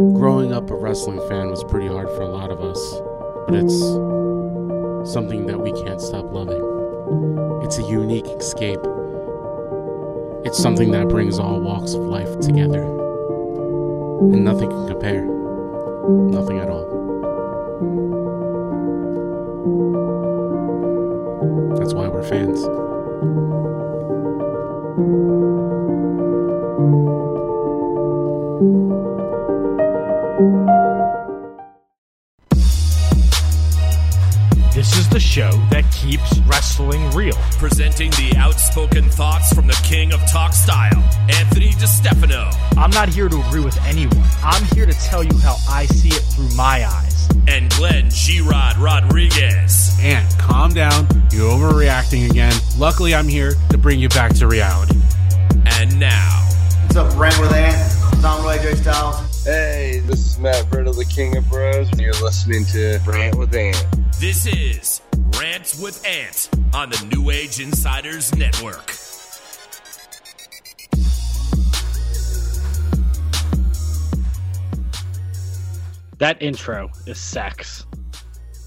Growing up a wrestling fan was pretty hard for a lot of us, but it's something that we can't stop loving. It's a unique escape. It's something that brings all walks of life together. And nothing can compare. Nothing at all. That's why we're fans. Wrestling real. Presenting the outspoken thoughts from the king of talk style, Anthony DeStefano, I'm not here to agree with anyone. I'm here to tell you how I see it through my eyes. and Glenn G-Rod Rodriguez. And calm down, you're overreacting again. Luckily, I'm here to bring you back to reality. And now, What's up, Rant with Ant? Tom AJ Styles. Hey, this is Matt Riddle, the King of Bros, and you're listening to Rant with Ant. this is Rant with Ant on the New Age Insiders Network. That intro is sex.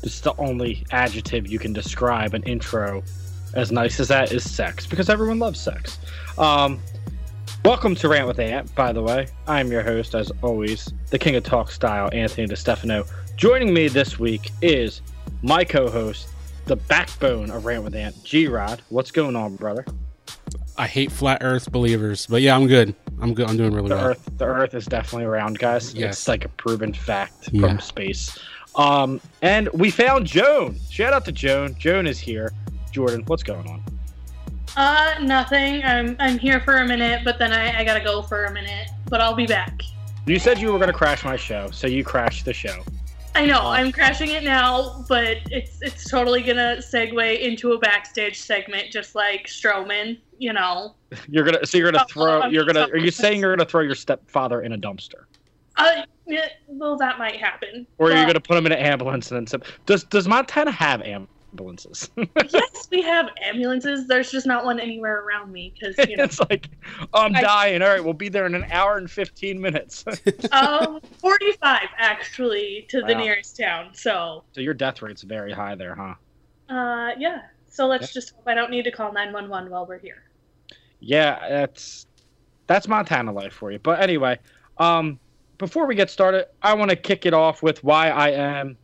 It's the only adjective you can describe an intro as nice as that is sex because everyone loves sex. Um, welcome to Rant with Ant, by the way. I'm your host, as always, the king of talk style, Anthony DeStefano. Joining me this week is my co host, the backbone of Rant with Ant, G Rod. What's going on, brother? I hate flat earth believers, but yeah, I'm good. I'm good. I'm doing really The well. Earth, the Earth is definitely round, guys. Yes. It's like a proven fact Yeah. from space. Um, and we found Joan. Shout out to Joan. Joan is here. Jordan, what's going on? Uh, nothing. I'm I'm here for a minute, but then I, I gotta go for a minute. But I'll be back. You said you were going to crash my show, so you crashed the show. I know I'm crashing it now, but it's it's totally gonna segue into a backstage segment, just like Strowman. You know. You're gonna, so you're gonna Oh, throw. You're gonna. Are you saying you're gonna throw your stepfather in a dumpster, Uh, well, that might happen. or are you But gonna put him in an ambulance and then? some- Does Does Montana have ambulances? yes, we have ambulances. There's just not one anywhere around me because you know. it's like, I'm I- dying. All right, we'll be there in an hour and fifteen minutes. um, 45 actually to the Wow. nearest town. So, so your death rate's very high there, huh? uh, yeah. So let's just hope I don't need to call 911 while we're here. yeah, that's that's Montana life for you. But anyway, um, before we get started, I want to kick it off with why I am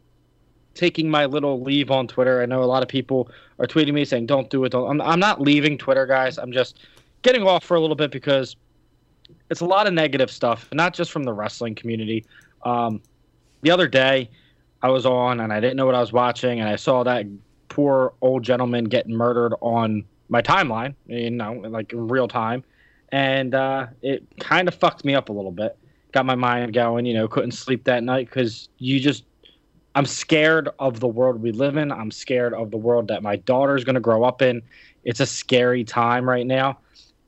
taking my little leave on Twitter. I know a lot of people are tweeting me saying, "Don't do it." Don't. I'm, I'm not leaving Twitter, guys. I'm just getting off for a little bit because it's a lot of negative stuff, not just from the wrestling community. Um, the other day, I was on and I didn't know what I was watching, and I saw that poor old gentleman getting murdered on my timeline, you know, like in real time. And uh, it kind of fucked me up a little bit. Got my mind going, you know, couldn't sleep that night because you just, I'm scared of the world we live in. I'm scared of the world that my daughter's going to grow up in. It's a scary time right now.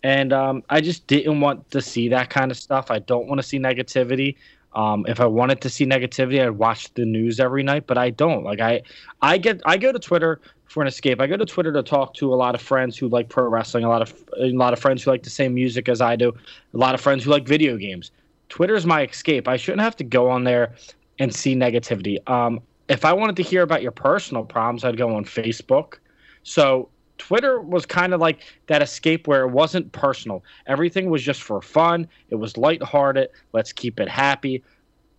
And um, I just didn't want to see that kind of stuff. I don't want to see negativity. Um, if I wanted to see negativity, I'd watch the news every night, but I don't. Like I, I get, I go to Twitter for an escape. I go to Twitter to talk to a lot of friends who like pro wrestling, a lot of a lot of friends who like the same music as I do, a lot of friends who like video games. Twitter's my escape. I shouldn't have to go on there and see negativity. Um, if I wanted to hear about your personal problems, I'd go on Facebook. So Twitter was kind of like that escape where it wasn't personal. Everything was just for fun. It was lighthearted. Let's keep it happy.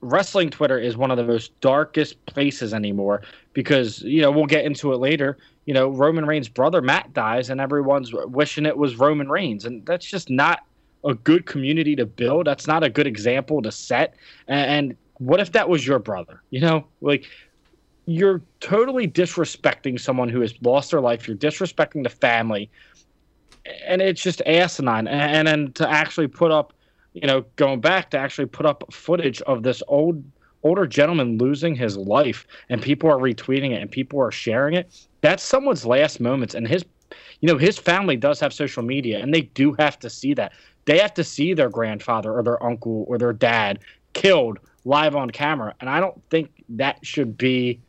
Wrestling Twitter is one of the most darkest places anymore because, you know, we'll get into it later. You know, Roman Reigns' brother Matt dies and everyone's wishing it was Roman Reigns. And that's just not a good community to build. That's not a good example to set. And, and what if that was your brother? You know, like you're totally disrespecting someone who has lost their life. You're disrespecting the family, and it's just asinine. And, then to actually put up, you know, going back to actually put up footage of this old older gentleman losing his life, and people are retweeting it and people are sharing it. That's someone's last moments, and his, you know, his family does have social media, and they do have to see that. They have to see their grandfather or their uncle or their dad killed live on camera, and I don't think that should be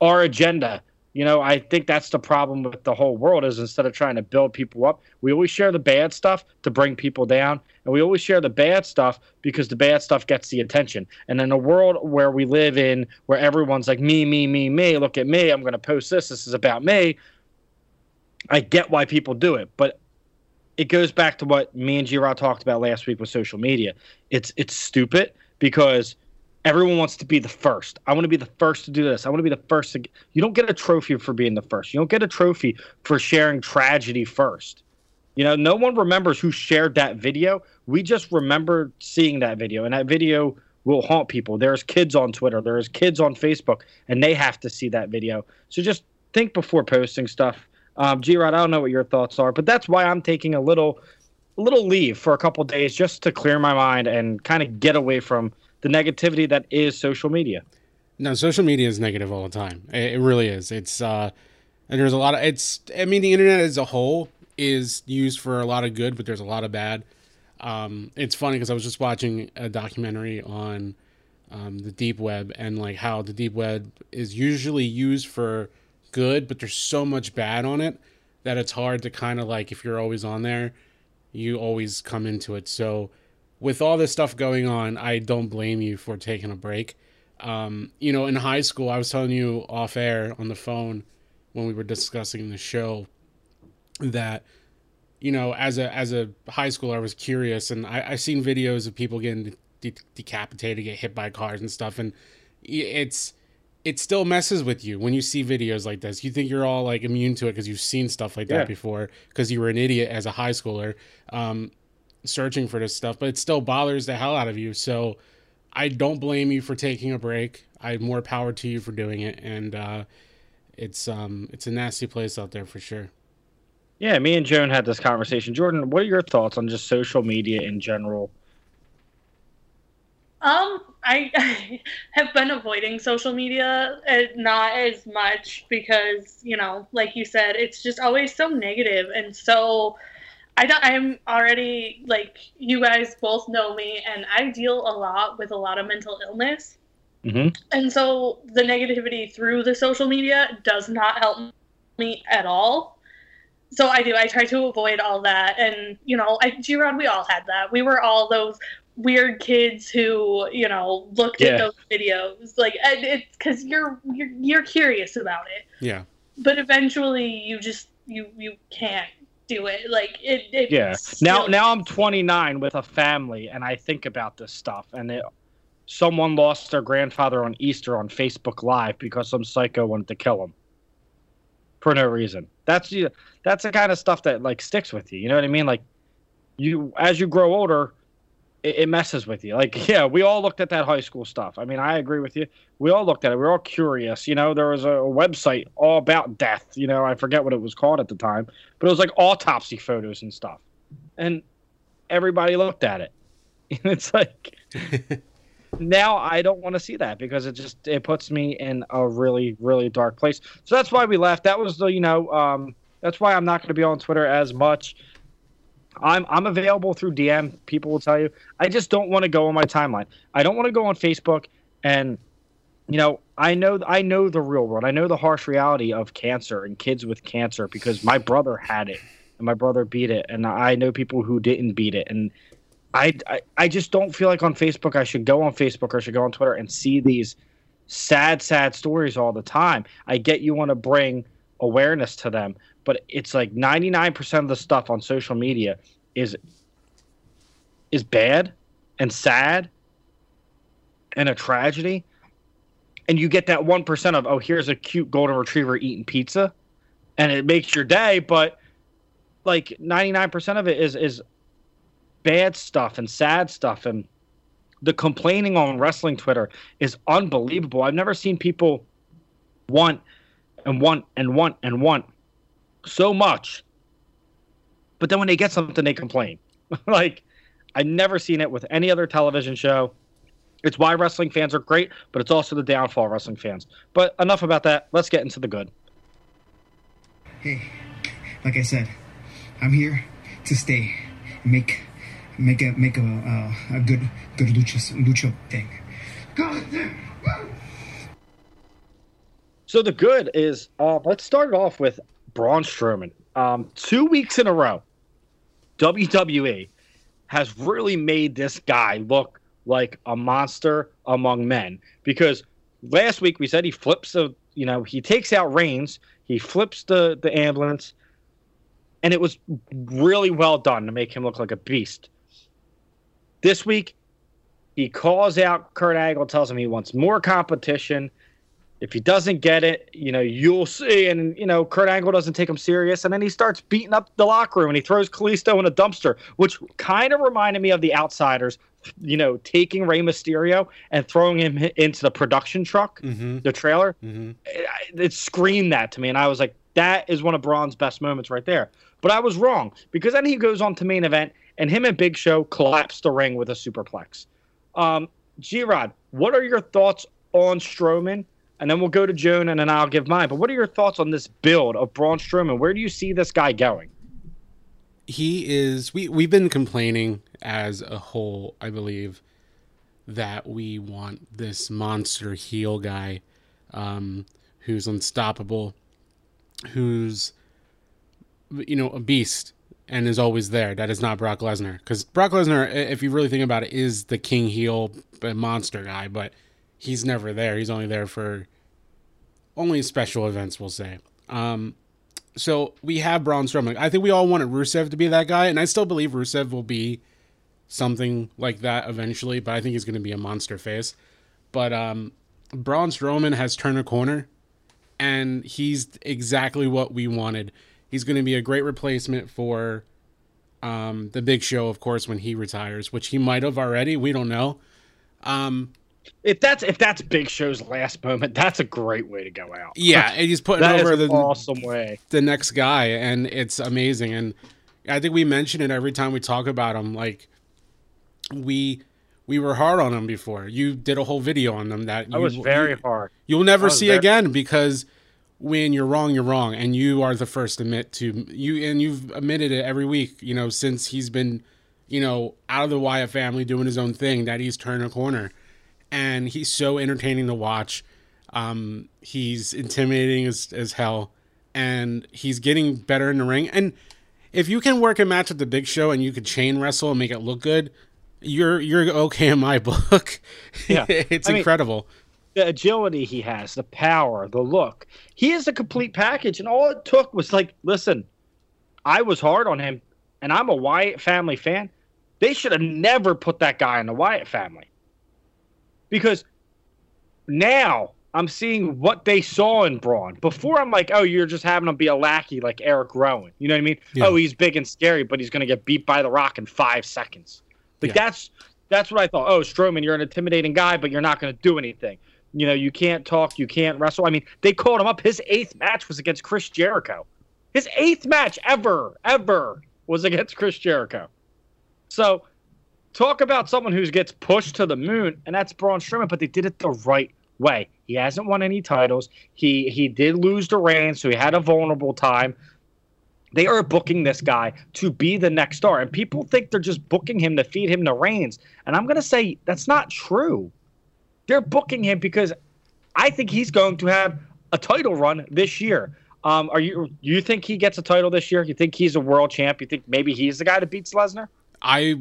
our agenda You know, I think that's the problem with the whole world is instead of trying to build people up, we always share the bad stuff to bring people down, and we always share the bad stuff because the bad stuff gets the attention. And in a world where we live in, where everyone's like me, me, me, me, look at me, I'm going to post this, this is about me. I get why people do it, but it goes back to what me and G-Rod talked about last week with social media. It's it's stupid because everyone wants to be the first. I want to be the first to do this. I want to be the first to. You don't get a trophy for being the first. You don't get a trophy for sharing tragedy first. You know, no one remembers who shared that video. We just remember seeing that video, and that video will haunt people. There's kids on Twitter, there's kids on Facebook, and they have to see that video. So just think before posting stuff. Um, G Rod, I don't know what your thoughts are, but that's why I'm taking a little, little leave for a couple days just to clear my mind and kind of get away from the negativity that is social media. No, social media is negative all the time. It, it really is. It's uh, and there's a lot of it's. I mean, the internet as a whole is used for a lot of good, but there's a lot of bad. Um, it's funny because I was just watching a documentary on um, the deep web and like how the deep web is usually used for good, but there's so much bad on it that it's hard to kind of like if you're always on there, you always come into it. So with all this stuff going on, I don't blame you for taking a break. Um, you know, in high school, I was telling you off air on the phone when we were discussing the show that you know, as a as a high schooler, I was curious, and I I seen videos of people getting de- decapitated, get hit by cars and stuff, and it's it still messes with you when you see videos like this. You think you're all like immune to it because you've seen stuff like that Yeah. before because you were an idiot as a high schooler um, searching for this stuff, but it still bothers the hell out of you. So I don't blame you for taking a break. I have more power to you for doing it, and uh, it's um it's a nasty place out there for sure. Yeah, me and Joan had this conversation. Jordan, what are your thoughts on just social media in general? Um, I, I have been avoiding social media, uh, not as much because you know, like you said, it's just always so negative and so. I don't, I'm already like you guys both know me, and I deal a lot with a lot of mental illness, Mm-hmm. and so the negativity through the social media does not help me at all. So I do. I try to avoid all that, and you know, I, G-Rod, we all had that. We were all those weird kids who you know looked Yeah. at those videos like and it's because you're, you're you're curious about it Yeah. but eventually you just you you can't do it like it, it Yeah. Now, still- now I'm 29 with a family, and I think about this stuff. And it, someone lost their grandfather on Easter on Facebook Live because some psycho wanted to kill him for no reason. That's you that's the kind of stuff that like sticks with you. You know what I mean? Like you, as you grow older, it, it messes with you. Like yeah, we all looked at that high school stuff. I mean, I agree with you. We all looked at it. We are all curious. You know, there was a, a website all about death. You know, I forget what it was called at the time, but it was like autopsy photos and stuff and everybody looked at it. And it's like now I don't want to see that because it just it puts me in a really really dark place. So that's why we left. That was the you know um, that's why I'm not going to be on Twitter as much. I'm I'm available through DM. People will tell you. I just don't want to go on my timeline. I don't want to go on Facebook and you know I know I know the real world. I know the harsh reality of cancer and kids with cancer because my brother had it and my brother beat it and I know people who didn't beat it and I, I I just don't feel like on Facebook I should go on Facebook or I should go on Twitter and see these sad sad stories all the time. I get you want to bring awareness to them, but it's like 99% of the stuff on social media is is bad and sad and a tragedy. And you get that 1% of, oh, here's a cute golden retriever eating pizza and it makes your day, but like 99% of it is is bad stuff and sad stuff and the complaining on wrestling Twitter is unbelievable. I've never seen people want and want and want and want so much. But then when they get something they complain. like I've never seen it with any other television show. It's why wrestling fans are great, but it's also the downfall of wrestling fans. But enough about that. Let's get into the good. Hey, like I said, I'm here to stay, make, make a make a uh, a good good lucha lucha thing. God damn. So So the good is, uh, let's start it off with Braun Strowman. Um, two weeks in a row, WWE has really made this guy look like a monster among men. Because last week we said he flips the, you know, he takes out Reigns, he flips the the ambulance, and it was really well done to make him look like a beast. This week, he calls out Kurt Angle, tells him he wants more competition. If he doesn't get it, you know, you'll see. And, you know, Kurt Angle doesn't take him serious. And then he starts beating up the locker room and he throws Kalisto in a dumpster, which kind of reminded me of the outsiders, you know, taking Rey Mysterio and throwing him into the production truck, Mm-hmm. the trailer. Mm-hmm. It, it screamed that to me. And I was like, that is one of Braun's best moments right there. But I was wrong because then he goes on to main event and him and Big Show collapse the ring with a superplex. Um, G Rod, what are your thoughts on Strowman? And then we'll go to Joan and then I'll give mine. But what are your thoughts on this build of Braun Strowman? Where do you see this guy going? he is we we've been complaining as a whole i believe that we want this monster heel guy um who's unstoppable who's you know a beast and is always there that is not brock lesnar because brock lesnar if you really think about it is the king heel uh, monster guy but he's never there he's only there for only special events we'll say um so we have Braun Strowman. I think we all wanted Rusev to be that guy, and I still believe Rusev will be something like that eventually. But I think he's going to be a monster face. But um, Braun Strowman has turned a corner, and he's exactly what we wanted. He's going to be a great replacement for um, the Big Show, of course, when he retires, which he might have already. We don't know. Um, If that's if that's Big Show's last moment, that's a great way to go out. yeah, and he's putting that is over an the awesome way. the next guy and it's amazing and i think we mention it every time we talk about him like we we were hard on him before you did a whole video on them that I you, was very you, hard. you'll never see very- again because when you're wrong you're wrong and you are the first to admit to you and you've admitted it every week you know since he's been you know out of the wyatt family doing his own thing that he's turned a corner and he's so entertaining to watch um, he's intimidating as, as hell, and he's getting better in the ring. And if you can work a match with the Big Show and you could chain wrestle and make it look good, you're you're okay in my book. Yeah. it's I mean- incredible. the agility he has, the power, the look. He is a complete package, and all it took was like, listen, I was hard on him, and I'm a Wyatt family fan. They should have never put that guy in the Wyatt family. Because now I'm seeing what they saw in Braun. Before I'm like, oh, you're just having him be a lackey like Eric Rowan. You know what I mean? Yeah. Oh, he's big and scary, but he's gonna get beat by the rock in five seconds. Like Yeah. that's that's what I thought. Oh, Strowman, you're an intimidating guy, but you're not gonna do anything. You know, you can't talk, you can't wrestle. I mean, they called him up. His eighth match was against Chris Jericho. His eighth match ever, ever was against Chris Jericho. So talk about someone who gets pushed to the moon, and that's Braun Strowman, but they did it the right way. He hasn't won any titles. He he did lose to Reigns, so he had a vulnerable time. They are booking this guy to be the next star, and people think they're just booking him to feed him the Reigns. And I'm gonna say that's not true. They're booking him because I think he's going to have a title run this year. Um, are you you think he gets a title this year? You think he's a world champ? You think maybe he's the guy that beats Lesnar? I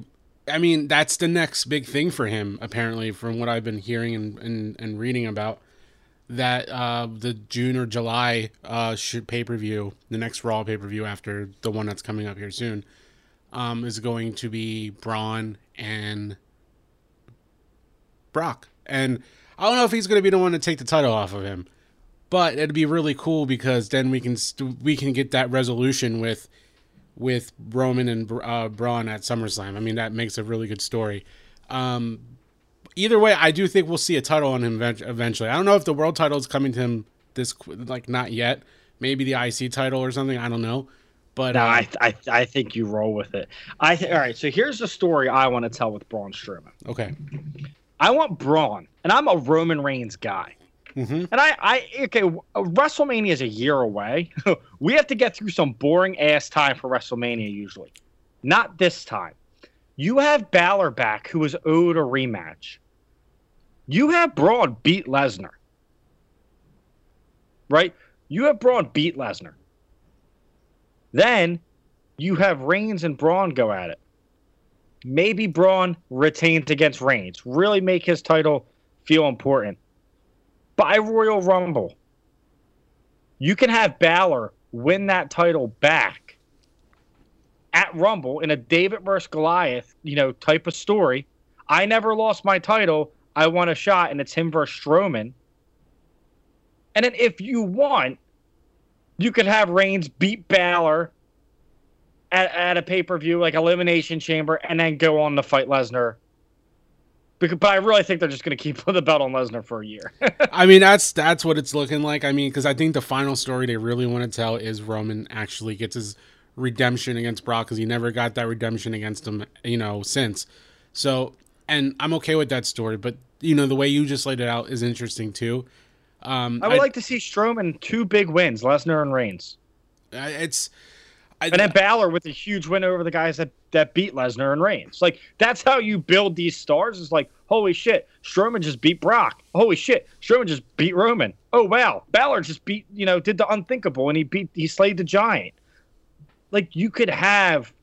I mean that's the next big thing for him apparently from what I've been hearing and and, and reading about that uh the June or July uh pay-per-view the next Raw pay-per-view after the one that's coming up here soon um is going to be Braun and Brock. And I don't know if he's going to be the one to take the title off of him but it'd be really cool because then we can st- we can get that resolution with with Roman and uh, Braun at SummerSlam. I mean, that makes a really good story. Um, either way, I do think we'll see a title on him eventually. I don't know if the world title is coming to him this like not yet. Maybe the IC title or something. I don't know. But No, uh, I, I I think you roll with it. I th- all right. So here's the story I want to tell with Braun Strowman. okay, I want Braun, and I'm a Roman Reigns guy. Mhm. And I, I okay, WrestleMania is a year away. we have to get through some boring ass time for WrestleMania usually. Not this time. You have Balor back, who was owed a rematch. You have Braun beat Lesnar. right? You have Braun beat Lesnar. Then you have Reigns and Braun go at it. Maybe Braun retains against Reigns. Really make his title feel important. By Royal Rumble, you can have Balor win that title back at Rumble in a David versus Goliath, you know, type of story. I never lost my title. I won a shot, and it's him versus Strowman. And then if you want, you could have Reigns beat Balor at, at a pay per view, like Elimination Chamber, and then go on to fight Lesnar. Because, but I really think they're just going to keep the belt on Lesnar for a year. I mean, that's that's what it's looking like. I mean, because I think the final story they really want to tell is Roman actually gets his redemption against Brock because he never got that redemption against him, you know, since. So, and I'm okay with that story, but you know, the way you just laid it out is interesting too. Um, I would like to see Strowman two big wins, Lesnar and Reigns, it's. I, and then Balor with a huge win over the guys that that beat Lesnar and Reigns. Like that's how you build these stars. Is like, holy shit, Strowman just beat Brock. Holy shit, Strowman just beat Roman. Oh wow, Balor just beat you know did the unthinkable and he beat he slayed the giant. Like you could have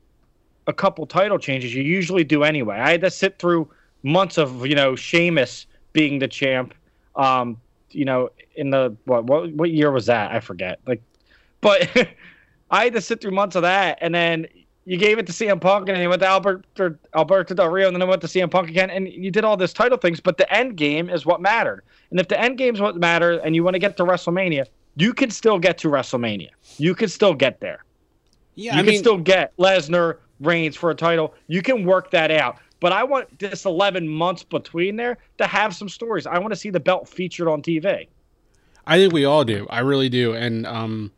a couple title changes. You usually do anyway. I had to sit through months of you know Sheamus being the champ. Um, you know, in the what what what year was that? I forget. Like, but I had to sit through months of that, and then you gave it to CM Punk, and then you went to Albert Alberto Del Rio, and then I went to CM Punk again, and you did all this title things. But the end game is what mattered, and if the end game is what mattered, and you want to get to WrestleMania, you can still get to WrestleMania. You can still get there. yeah, You I can mean, still get Lesnar Reigns for a title. You can work that out. But I want this 11 months between there to have some stories. I want to see the belt featured on TV. I think we all do. I really do. And um,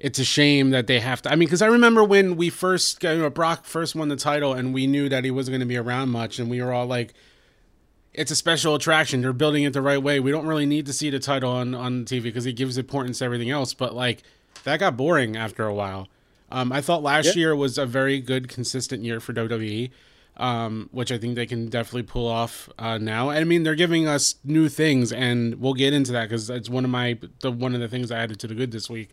it's a shame that they have to. I mean, because I remember when we first, you know, Brock first won the title, and we knew that he wasn't going to be around much, and we were all like, "It's a special attraction. They're building it the right way. We don't really need to see the title on on TV because it gives importance to everything else." But like, that got boring after a while. Um, I thought last year was a very good, consistent year for WWE. Um, which I think they can definitely pull off uh, now. I mean, they're giving us new things, and we'll get into that because it's one of my the one of the things I added to the good this week.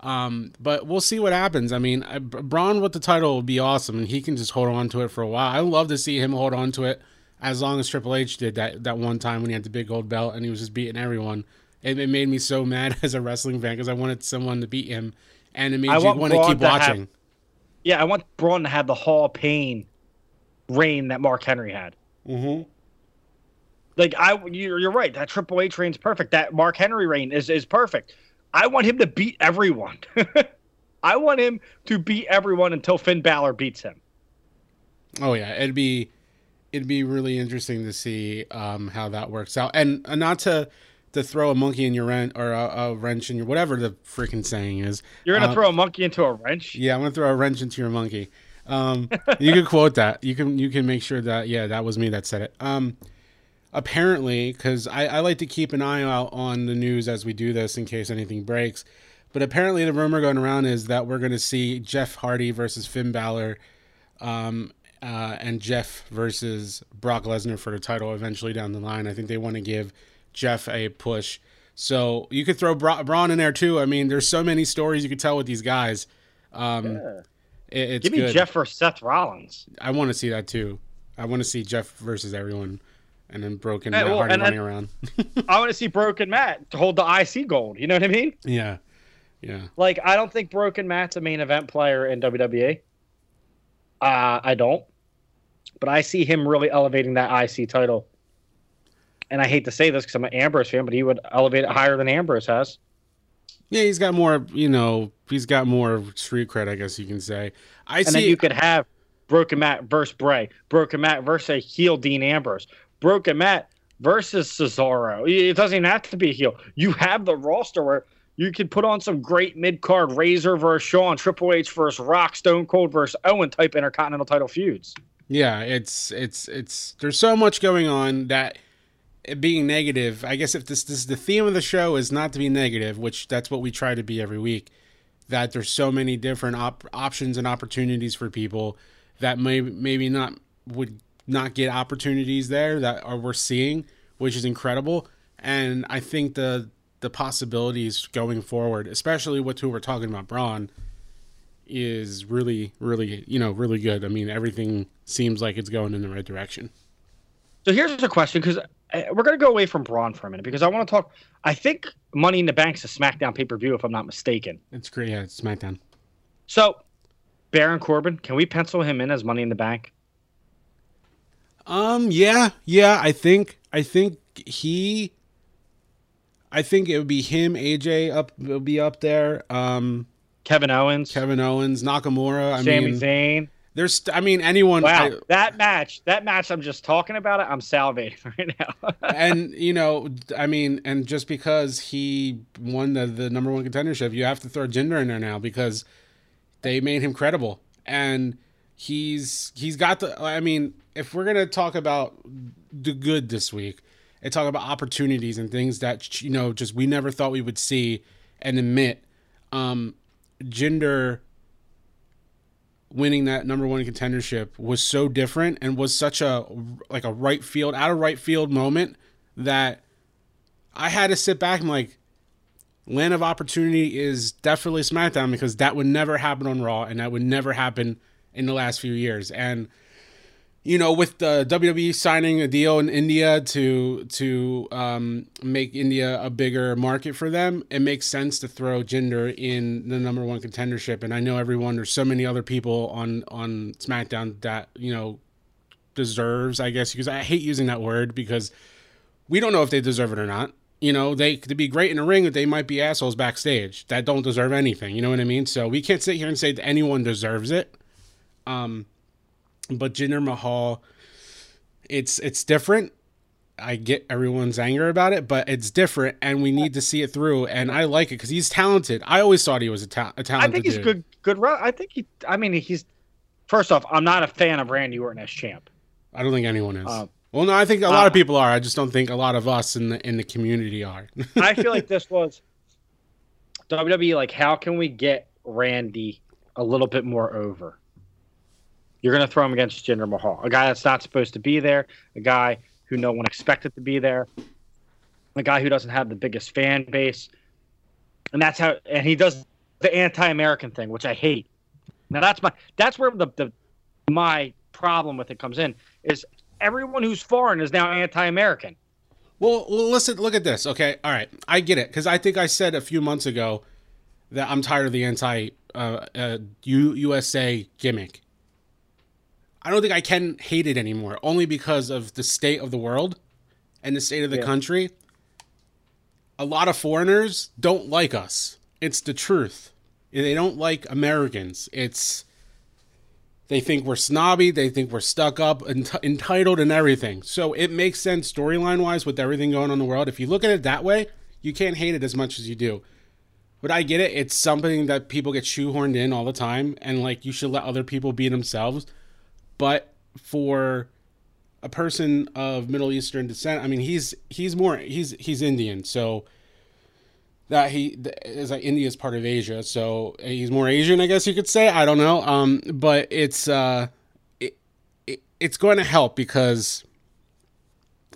Um, but we'll see what happens. I mean, I- Braun with the title would be awesome, and he can just hold on to it for a while. I love to see him hold on to it as long as Triple H did that that one time when he had the big gold belt and he was just beating everyone. It, it made me so mad as a wrestling fan because I wanted someone to beat him, and it made I you want want to keep to have- watching. Yeah, I want Braun to have the Hall of Pain reign that Mark Henry had. Mm-hmm. Like I, you're, you're right. That Triple H reign's perfect. That Mark Henry reign is is perfect. I want him to beat everyone. I want him to beat everyone until Finn Balor beats him. Oh yeah, it'd be it'd be really interesting to see um, how that works out, and uh, not to to throw a monkey in your wrench or a, a wrench in your whatever the freaking saying is. You're gonna Uh, throw a monkey into a wrench. Yeah, I'm gonna throw a wrench into your monkey. Um, you can quote that. You can you can make sure that yeah, that was me that said it. Um, apparently, because I, I like to keep an eye out on the news as we do this in case anything breaks. But apparently, the rumor going around is that we're going to see Jeff Hardy versus Finn Balor, um, uh, and Jeff versus Brock Lesnar for the title eventually down the line. I think they want to give Jeff a push. So you could throw Bra- Braun in there too. I mean, there's so many stories you could tell with these guys. Um, it- it's Give me good. Jeff versus Seth Rollins. I want to see that too. I want to see Jeff versus everyone, and then broken Hey, Matt well, Hardy and running then- around. I want to see Broken Matt to hold the IC gold. You know what I mean? yeah, yeah. Like I don't think Broken Matt's a main event player in WWE. Uh, I don't. But I see him really elevating that IC title. And I hate to say this because I'm an Ambrose fan, but he would elevate it higher than Ambrose has. Yeah, he's got more. You know, he's got more street cred, I guess you can say. I see And see. then you could have Broken Matt versus Bray, Broken Matt versus a heel Dean Ambrose, Broken Matt versus Cesaro. It doesn't have to be heel. You have the roster where you could put on some great mid card Razor versus Shawn, Triple H versus Rock, Stone Cold versus Owen type Intercontinental title feuds. yeah, it's it's it's. There's so much going on that it being negative. I guess if this this the theme of the show is not to be negative, which that's what we try to be every week. That there's so many different op- options and opportunities for people that may maybe not would not get opportunities there that are we're seeing, which is incredible. And I think the the possibilities going forward, especially with who we're talking about, Braun, is really, really, you know, really good. I mean, everything seems like it's going in the right direction. So here's a question because eh, we're going to go away from Braun for a minute because I want to talk. I think Money in the Bank's a SmackDown pay per view, if I'm not mistaken. It's great. Yeah, it's SmackDown. So, Baron Corbin, can we pencil him in as Money in the Bank? Um. Yeah. Yeah. I think. I think he. I think it would be him. AJ up. Will be up there. Um. Kevin Owens, Kevin Owens, Nakamura. I Sami mean, Zayn. there's. I mean, anyone. Wow, I- that match, that match. I'm just talking about it. I'm salivating right now. and you know, I mean, and just because he won the the number one contendership, you have to throw Jinder in there now because they made him credible, and he's he's got the. I mean, if we're gonna talk about the good this week, and talk about opportunities and things that you know, just we never thought we would see and admit, um, Jinder winning that number one contendership was so different and was such a like a right field out of right field moment that I had to sit back and like land of opportunity is definitely SmackDown because that would never happen on Raw and that would never happen in the last few years and you know with the WWE signing a deal in India to to um, make India a bigger market for them it makes sense to throw Jinder in the number one contendership and I know everyone there's so many other people on on SmackDown that you know deserves I guess because I hate using that word because we don't know if they deserve it or not. You know, they could be great in the ring, but they might be assholes backstage that don't deserve anything. You know what I mean? So we can't sit here and say that anyone deserves it. Um, but Jinder Mahal, it's it's different. I get everyone's anger about it, but it's different, and we need to see it through. And I like it because he's talented. I always thought he was a, ta- a I talented. I think he's dude. good. Good. I think he. I mean, he's. First off, I'm not a fan of Randy Orton as champ. I don't think anyone is. Uh, well, no, I think a lot uh, of people are. I just don't think a lot of us in the in the community are. I feel like this was WWE. Like, how can we get Randy a little bit more over? You're going to throw him against Jinder Mahal, a guy that's not supposed to be there, a guy who no one expected to be there, a guy who doesn't have the biggest fan base, and that's how. And he does the anti-American thing, which I hate. Now that's my that's where the, the my problem with it comes in is everyone who's foreign is now anti-American. Well, listen, look at this. Okay, all right, I get it because I think I said a few months ago that I'm tired of the anti uh, uh, USA gimmick. I don't think I can hate it anymore, only because of the state of the world and the state of the Yeah. country. A lot of foreigners don't like us. It's the truth. They don't like Americans. It's they think we're snobby. They think we're stuck up, ent- entitled, and everything. So it makes sense storyline wise with everything going on in the world. If you look at it that way, you can't hate it as much as you do. But I get it. It's something that people get shoehorned in all the time, and like you should let other people be themselves. But for a person of Middle Eastern descent, I mean, he's he's more he's he's Indian, so that he is like India is part of Asia, so he's more Asian, I guess you could say. I don't know, um, but it's uh, it, it it's going to help because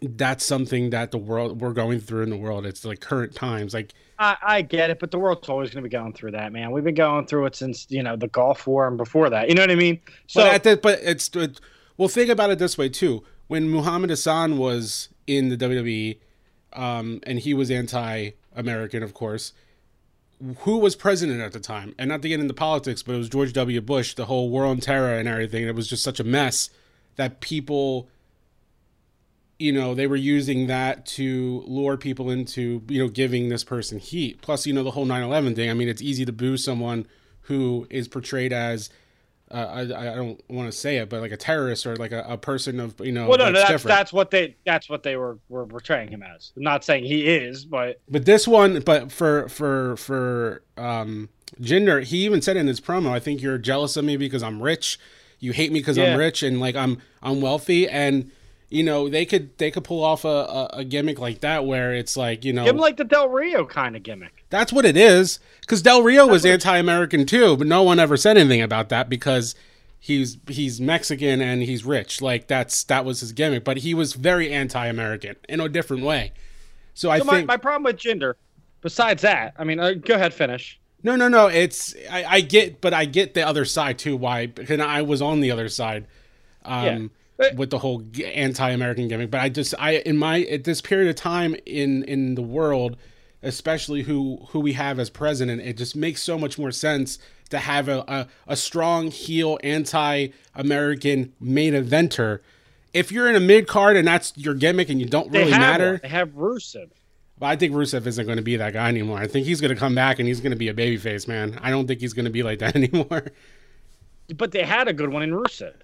that's something that the world we're going through in the world. It's like current times, like I, I get it, but the world's always going to be going through that, man. We've been going through it since you know the Gulf War and before that. You know what I mean? So but at the, but it's it, well, think about it this way too. When Muhammad Hassan was in the WWE, um, and he was anti-American, of course. Who was president at the time? And not to get into politics, but it was George W. Bush. The whole war on terror and everything. It was just such a mess that people, you know, they were using that to lure people into, you know, giving this person heat. Plus, you know, the whole 9/11 thing. I mean, it's easy to boo someone who is portrayed as uh, I, I don't want to say it, but like a terrorist or like a, a person of you know. well, no, no, that's that's different. that's what they that's what they were were portraying him as. I'm not saying he is, but But this one, but for for for um Jinder, he even said in his promo, "I think you're jealous of me because I'm rich. You hate me because Yeah. I'm rich and like I'm I'm wealthy." And you know they could they could pull off a, a, a gimmick like that where it's like you know give him like the Del Rio kind of gimmick. that's what it is. Because Del Rio was anti-American too, but no one ever said anything about that because he's he's Mexican and he's rich. Like that's that was his gimmick. But he was very anti-American in a different way. So I my, think my problem with Jinder. besides that, I mean, uh, go ahead, finish. No, no, no. It's I, I get, but I get the other side too. Why? Because I was on the other side, um, Yeah. With the whole anti-American gimmick. But I just I in my at this period of time in in the world, especially who who we have as president, it just makes so much more sense to have a a, a strong heel anti-American main eventer. If you're in a mid card and that's your gimmick and you don't really matter, one. They have Rusev. but I think Rusev isn't going to be that guy anymore. I think he's going to come back and he's going to be a babyface, man. I don't think he's going to be like that anymore. But they had a good one in Rusev.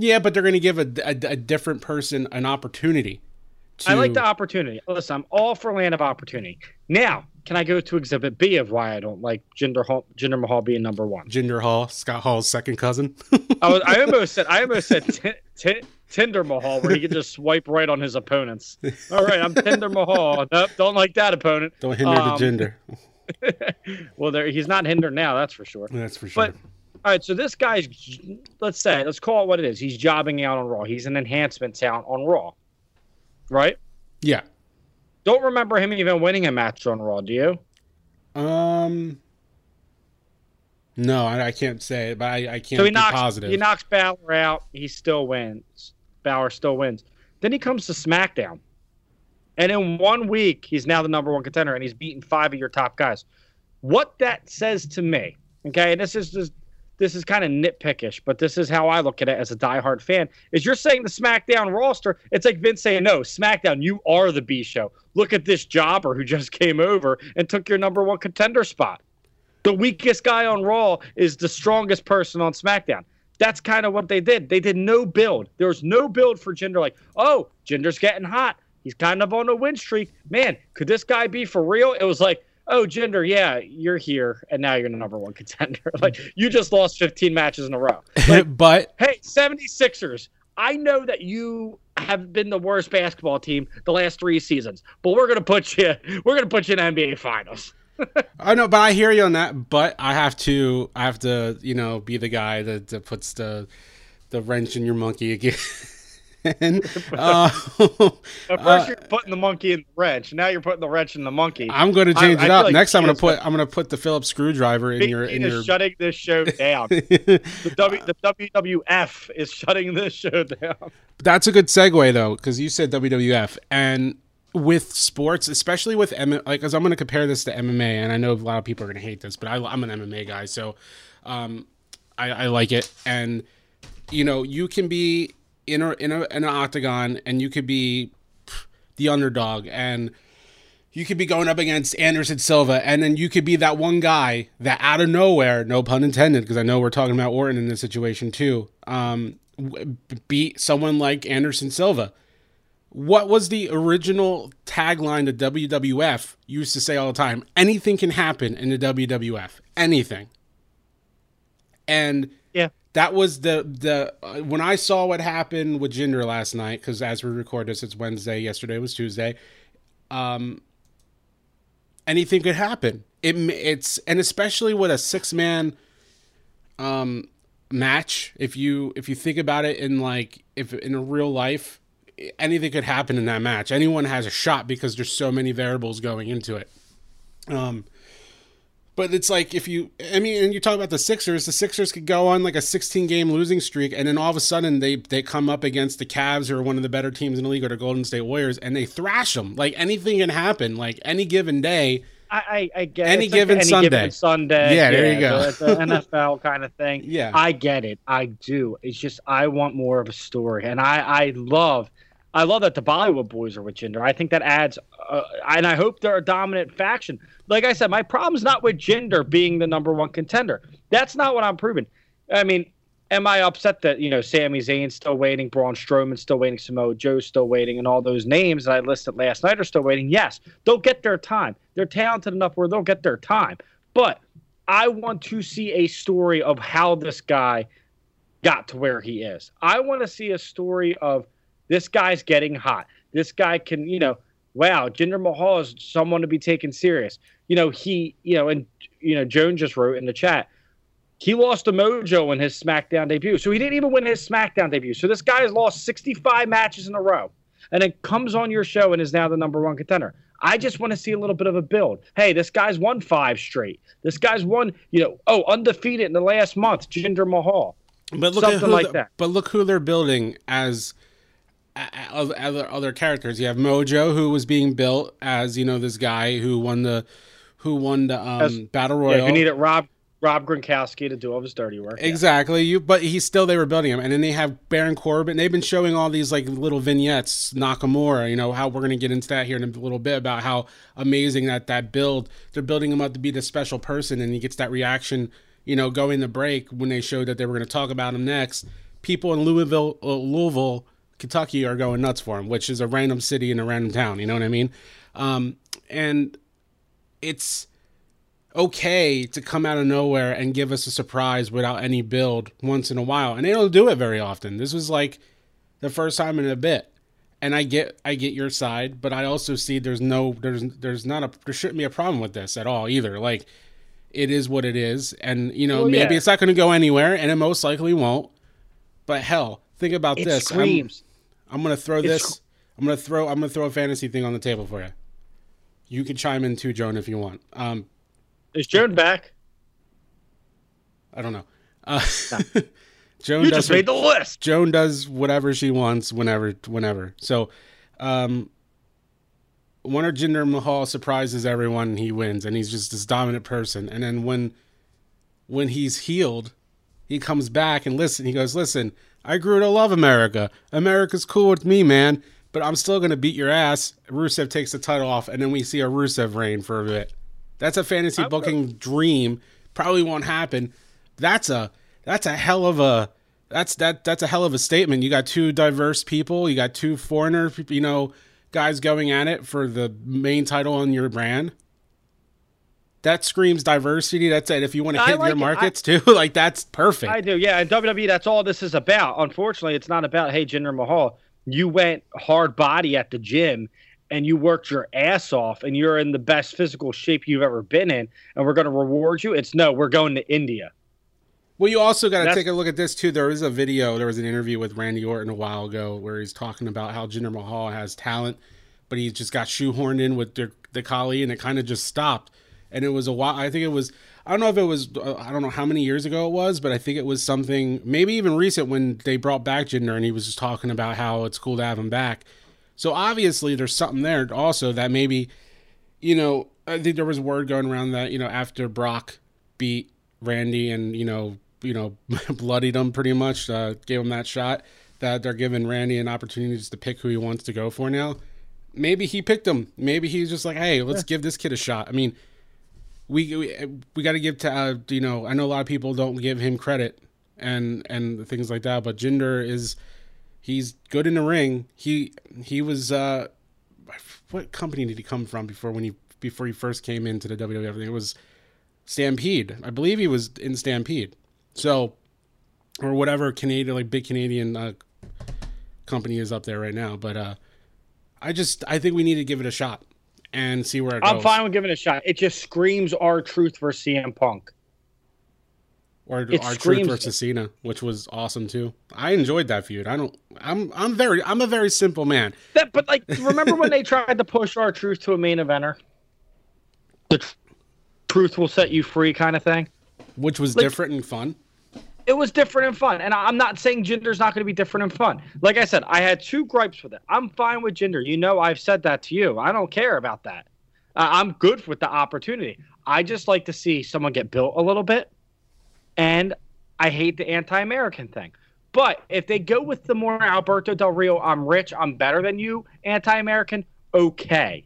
Yeah, but they're going to give a, a, a different person an opportunity. To, I like the opportunity. Listen, I'm all for land of opportunity. Now, can I go to Exhibit B of why I don't like Jinder, Hall, Jinder Mahal being number one? Jinder Hall, Scott Hall's second cousin. I, was, I almost said I almost said t- t- Tinder Mahal, where he could just swipe right on his opponents. All right, I'm Tinder Mahal. Nope, don't like that opponent. don't hinder Um, the Jinder. Well, there he's not hindered now, that's for sure. That's for sure. But all right, so this guy's let's say let's call it what it is. He's jobbing out on Raw. He's an enhancement talent on Raw, right? yeah. Don't remember him even winning a match on Raw, do you? Um. No, I, I can't say it, but I, I can't so he be knocks positive. he knocks Balor out. He still wins. Balor still wins. Then he comes to SmackDown, and in one week he's now the number one contender, and he's beaten five of your top guys. What that says to me, okay, and this is just this is kind of nitpickish, but this is how I look at it as a diehard fan. Is you're saying the SmackDown roster? It's like Vince saying, "No, SmackDown, you are the B show. Look at this jobber who just came over and took your number one contender spot." the weakest guy on Raw is the strongest person on SmackDown. That's kind of what they did. They did no build. There was no build for Jinder. Like, oh, Jinder's getting hot. He's kind of on a win streak. Man, could this guy be for real? It was like, oh, Jinder, yeah, you're here, and now you're the number one contender. like, you just lost 15 matches in a row. Like, but hey, 76ers, I know that you have been the worst basketball team the last three seasons, but we're gonna put you, we're gonna put you in NBA Finals. I know, but I hear you on that. But I have to, I have to, you know, be the guy that, that puts the the wrench in your monkey again. And uh, At first, you're putting the monkey in the wrench. Now you're putting the wrench in the monkey. I'm going to change I it feel up. like Next, I'm going to put, I'm going to put the Phillips screwdriver in your, in is your. shutting this show down. the, w, the WWF is shutting this show down. That's a good segue though, because you said WWF and with sports, especially with M, like, because I'm going to compare this to MMA, and I know a lot of people are going to hate this, but I, I'm an MMA guy, so um, I, I like it. And you know, you can be in a in a in an octagon, and you could be the underdog, and you could be going up against Anderson Silva, and then you could be that one guy that out of nowhere, no pun intended, because I know we're talking about Orton in this situation too, um, beat someone like Anderson Silva. What was the original tagline the WWF used to say all the time? Anything can happen in the WWF. Anything. And Yeah. That was the the uh, when I saw what happened with Jinder last night because as we record this, it's Wednesday. Yesterday was Tuesday. Um, anything could happen. It it's and especially with a six man um match. If you if you think about it in like if in real life, anything could happen in that match. Anyone has a shot because there's so many variables going into it. Um, but it's like if you, I mean, and you talk about the Sixers, the Sixers could go on like a 16 game losing streak, and then all of a sudden they they come up against the Cavs, who are one of the better teams in the league, or the Golden State Warriors, and they thrash them. Like anything can happen. Like any given day. I, I, I get Any given any Sunday. Given Sunday. Yeah, there you go. The, the NFL kind of thing. Yeah. I get it. I do. It's just I want more of a story, and I I love. I love that the Bollywood boys are with Jinder. I think that adds, uh, and I hope they're a dominant faction. Like I said, my problem's not with Jinder being the number one contender. That's not what I'm proving. I mean, am I upset that you know Sami Zayn's still waiting, Braun Strowman's still waiting, Samoa Joe's still waiting, and all those names that I listed last night are still waiting? Yes, they'll get their time. They're talented enough where they'll get their time. But I want to see a story of how this guy got to where he is. I want to see a story of this guy's getting hot. This guy can, you know, wow, Jinder Mahal is someone to be taken serious. You know, he, you know, and you know, Joan just wrote in the chat. He lost a mojo in his SmackDown debut. So he didn't even win his SmackDown debut. So this guy has lost 65 matches in a row and then comes on your show and is now the number one contender. I just want to see a little bit of a build. Hey, this guy's won five straight. This guy's won, you know, oh, undefeated in the last month, Jinder Mahal. But look Something at who like the- that. But look who they're building as other other other characters. You have Mojo, who was being built as you know this guy who won the who won the um, As- battle Yeah, royal. you needed Rob Rob Gronkowski to do all his dirty work. Exactly. You, but he's still they were building him, and then they have Baron Corbin. They've been showing all these like little vignettes, Nakamura. You know how we're going to get into that here in a little bit about how amazing that that build. They're building him up to be this special person, and he gets that reaction. You know, going the break when they showed that they were going to talk about him next. People in Louisville, uh, Louisville, Kentucky, are going nuts for him, which is a random city in a random town. You know what I mean? Um, and it's okay to come out of nowhere and give us a surprise without any build once in a while. And they don't do it very often. This was like the first time in a bit. And I get I get your side, but I also see there's no there's there's not a there shouldn't be a problem with this at all either. Like it is what it is and you know Well, maybe yeah. it's not going to go anywhere and it most likely won't. But hell, think about It this. Screams. I'm, going to throw It's- this I'm going to throw I'm going to throw a fantasy thing on the table for you. You can chime in too, Joan, if you want. Um Is Joan back? I don't know. Uh, Joan You does just her- made the list. Joan does whatever she wants whenever whenever. So um Wonder Jinder Mahal surprises everyone he wins and he's just this dominant person. And then when when he's healed, he comes back and listen he goes, Listen, I grew to love America. America's cool with me, man. But I'm still gonna beat your ass. Rusev takes the title off, and then we see a Rusev reign for a bit. That's a fantasy booking dream. Probably won't happen. That's a that's a hell of a that's that that's a hell of a statement. You got two diverse people. You got two foreigner, you know, guys going at it for the main title on your brand. That screams diversity. That's it. If you want to hit like your it. markets too, like that's perfect. I do, yeah. And WWE, that's all this is about. Unfortunately, it's not about hey Jinder Mahal. You went hard body at the gym and you worked your ass off, and you're in the best physical shape you've ever been in, and we're going to reward you. It's no, we're going to India. Well, you also got to take a look at this too. There was a video, there was an interview with Randy Orton a while ago where he's talking about how Jinder Mahal has talent, but he just got shoehorned in with the, the Khali, and it kind of just stopped. And it was a while. I think it was. I don't know if it was. Uh, I don't know how many years ago it was, but I think it was something maybe even recent when they brought back Jinder, and he was just talking about how it's cool to have him back. So obviously, there's something there also that maybe, you know, I think there was word going around that you know after Brock beat Randy and you know you know bloodied him pretty much, uh, gave him that shot. That they're giving Randy an opportunity just to pick who he wants to go for now. Maybe he picked him. Maybe he's just like, hey, let's give this kid a shot. I mean, we we, we got to give to uh, you know. I know a lot of people don't give him credit and and things like that, but Jinder is he's good in the ring. He he was uh, what company did he come from before when he before he first came into the WWE? It was Stampede. I believe he was in Stampede. So, or whatever Canadian, like big Canadian uh, company is up there right now. But uh, I just, I think we need to give it a shot and see where it I'm goes. fine with giving it a shot. It just screams R-Truth for CM Punk. Or R-Truth versus Cena, which was awesome too. I enjoyed that feud. I don't. I'm. I'm very. I'm a very simple man. That, but like, remember when they tried to push R-Truth to a main eventer? The tr- truth will set you free, kind of thing. Which was Like- different and fun. It was different and fun. And I'm not saying Jinder's not going to be different and fun. Like I said, I had two gripes with it. I'm fine with Jinder. You know, I've said that to you. I don't care about that. Uh, I'm good with the opportunity. I just like to see someone get built a little bit. And I hate the anti American thing. But if they go with the more Alberto Del Rio, I'm rich, I'm better than you, anti American, okay.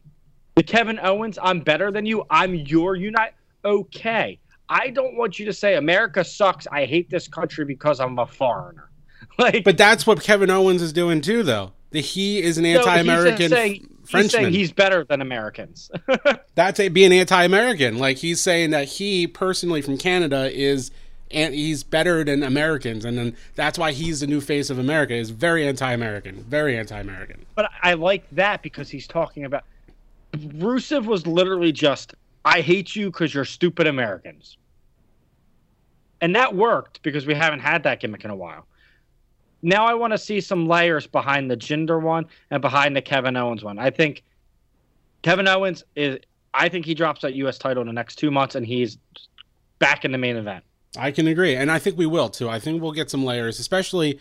The Kevin Owens, I'm better than you, I'm your unite, okay. I don't want you to say America sucks. I hate this country because I'm a foreigner. Like, But that's what Kevin Owens is doing too, though. The he is an no, he's anti-American saying- he's Frenchman. saying he's better than Americans. that's a, being anti-American. Like he's saying that he personally from Canada is and he's better than Americans, and then that's why he's the new face of America. Is very anti-American, very anti-American. but I like that because he's talking about. Rusev was literally just, I hate you because you're stupid Americans. And that worked because we haven't had that gimmick in a while. Now I want to see some layers behind the Jinder one and behind the Kevin Owens one. I think Kevin Owens is. I think he drops that U.S. title in the next two months, and he's back in the main event. I can agree, and I think we will too. I think we'll get some layers, especially.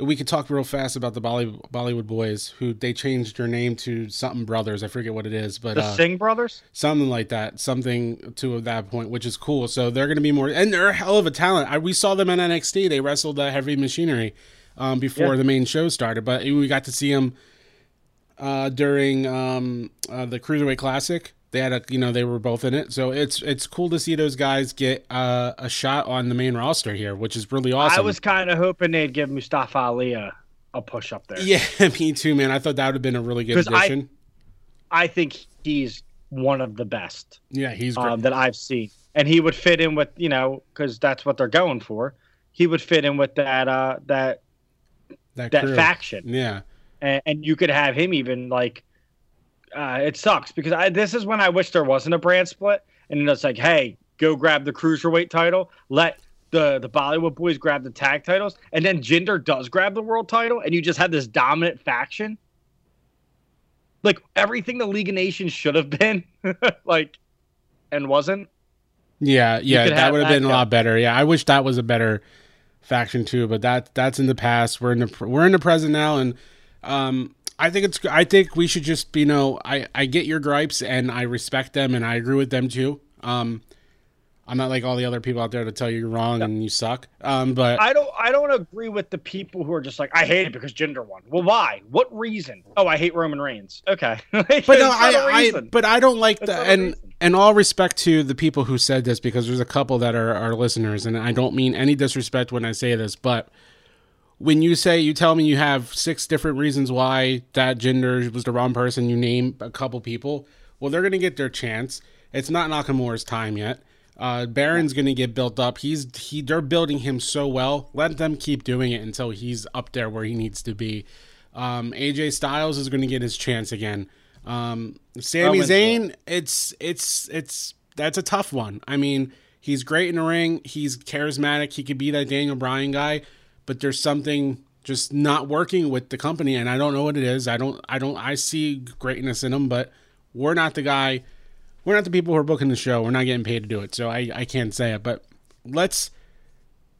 We could talk real fast about the Bolly- Bollywood Boys, who they changed their name to something Brothers. I forget what it is, but The uh, Singh brothers. something like that, something to that point, which is cool. So they're going to be more, and they're a hell of a talent. I, we saw them in NXT. They wrestled uh, Heavy Machinery um, before Yeah. the main show started, but we got to see them uh, during um, uh, the Cruiserweight Classic. They had a, you know, they were both in it, so it's it's cool to see those guys get uh, a shot on the main roster here, which is really awesome. I was kind of hoping they'd give Mustafa Ali a, a push up there. yeah, me too, man. I thought that would have been a really good 'Cause I- addition. I think he's one of the best yeah, he's um, that I've seen, and he would fit in with you know because that's what they're going for. He would fit in with that uh, that that that crew. faction, Yeah, and, and you could have him even like. Uh, it sucks because I, this is when I wish there wasn't a brand split, and it's like, hey, go grab the cruiserweight title, let the the Bollywood boys grab the tag titles, and then Jinder does grab the world title, and you just have this dominant faction. Like everything the League of Nations should have been, like, and wasn't. Yeah, yeah, that would have been a lot better. Yeah, I wish that was a better faction too, but that that's in the past. We're in the we're in the present now, and um, I think it's I think we should just you know I I get your gripes and I respect them and I agree with them too. Um, I'm not like all the other people out there to tell you you're wrong and you suck. Um, but I don't I don't agree with the people who are just like I hate it because Jinder won. Well, why? What reason? Oh, I hate Roman Reigns. Okay, but no, I, I but I don't like the and and all respect to the people who said this because there's a couple that are our listeners and I don't mean any disrespect when I say this, but when you say you tell me you have six different reasons why that Jinder was the wrong person, you name a couple people. Well, they're gonna get their chance. It's not Nakamura's time yet. Uh, Baron's gonna get built up. He's he. They're building him so well. Let them keep doing it until he's up there where he needs to be. Um, AJ Styles is gonna get his chance again. Um, Sami Zayn, it's it's it's that's a tough one. I mean, he's great in the ring. He's charismatic. He could be that Daniel Bryan guy, but there's something just not working with the company, and I don't know what it is. I don't I don't I see greatness in them, but we're not the guy. We're not the people who are booking the show. We're not getting paid to do it, so I I can't say it. But let's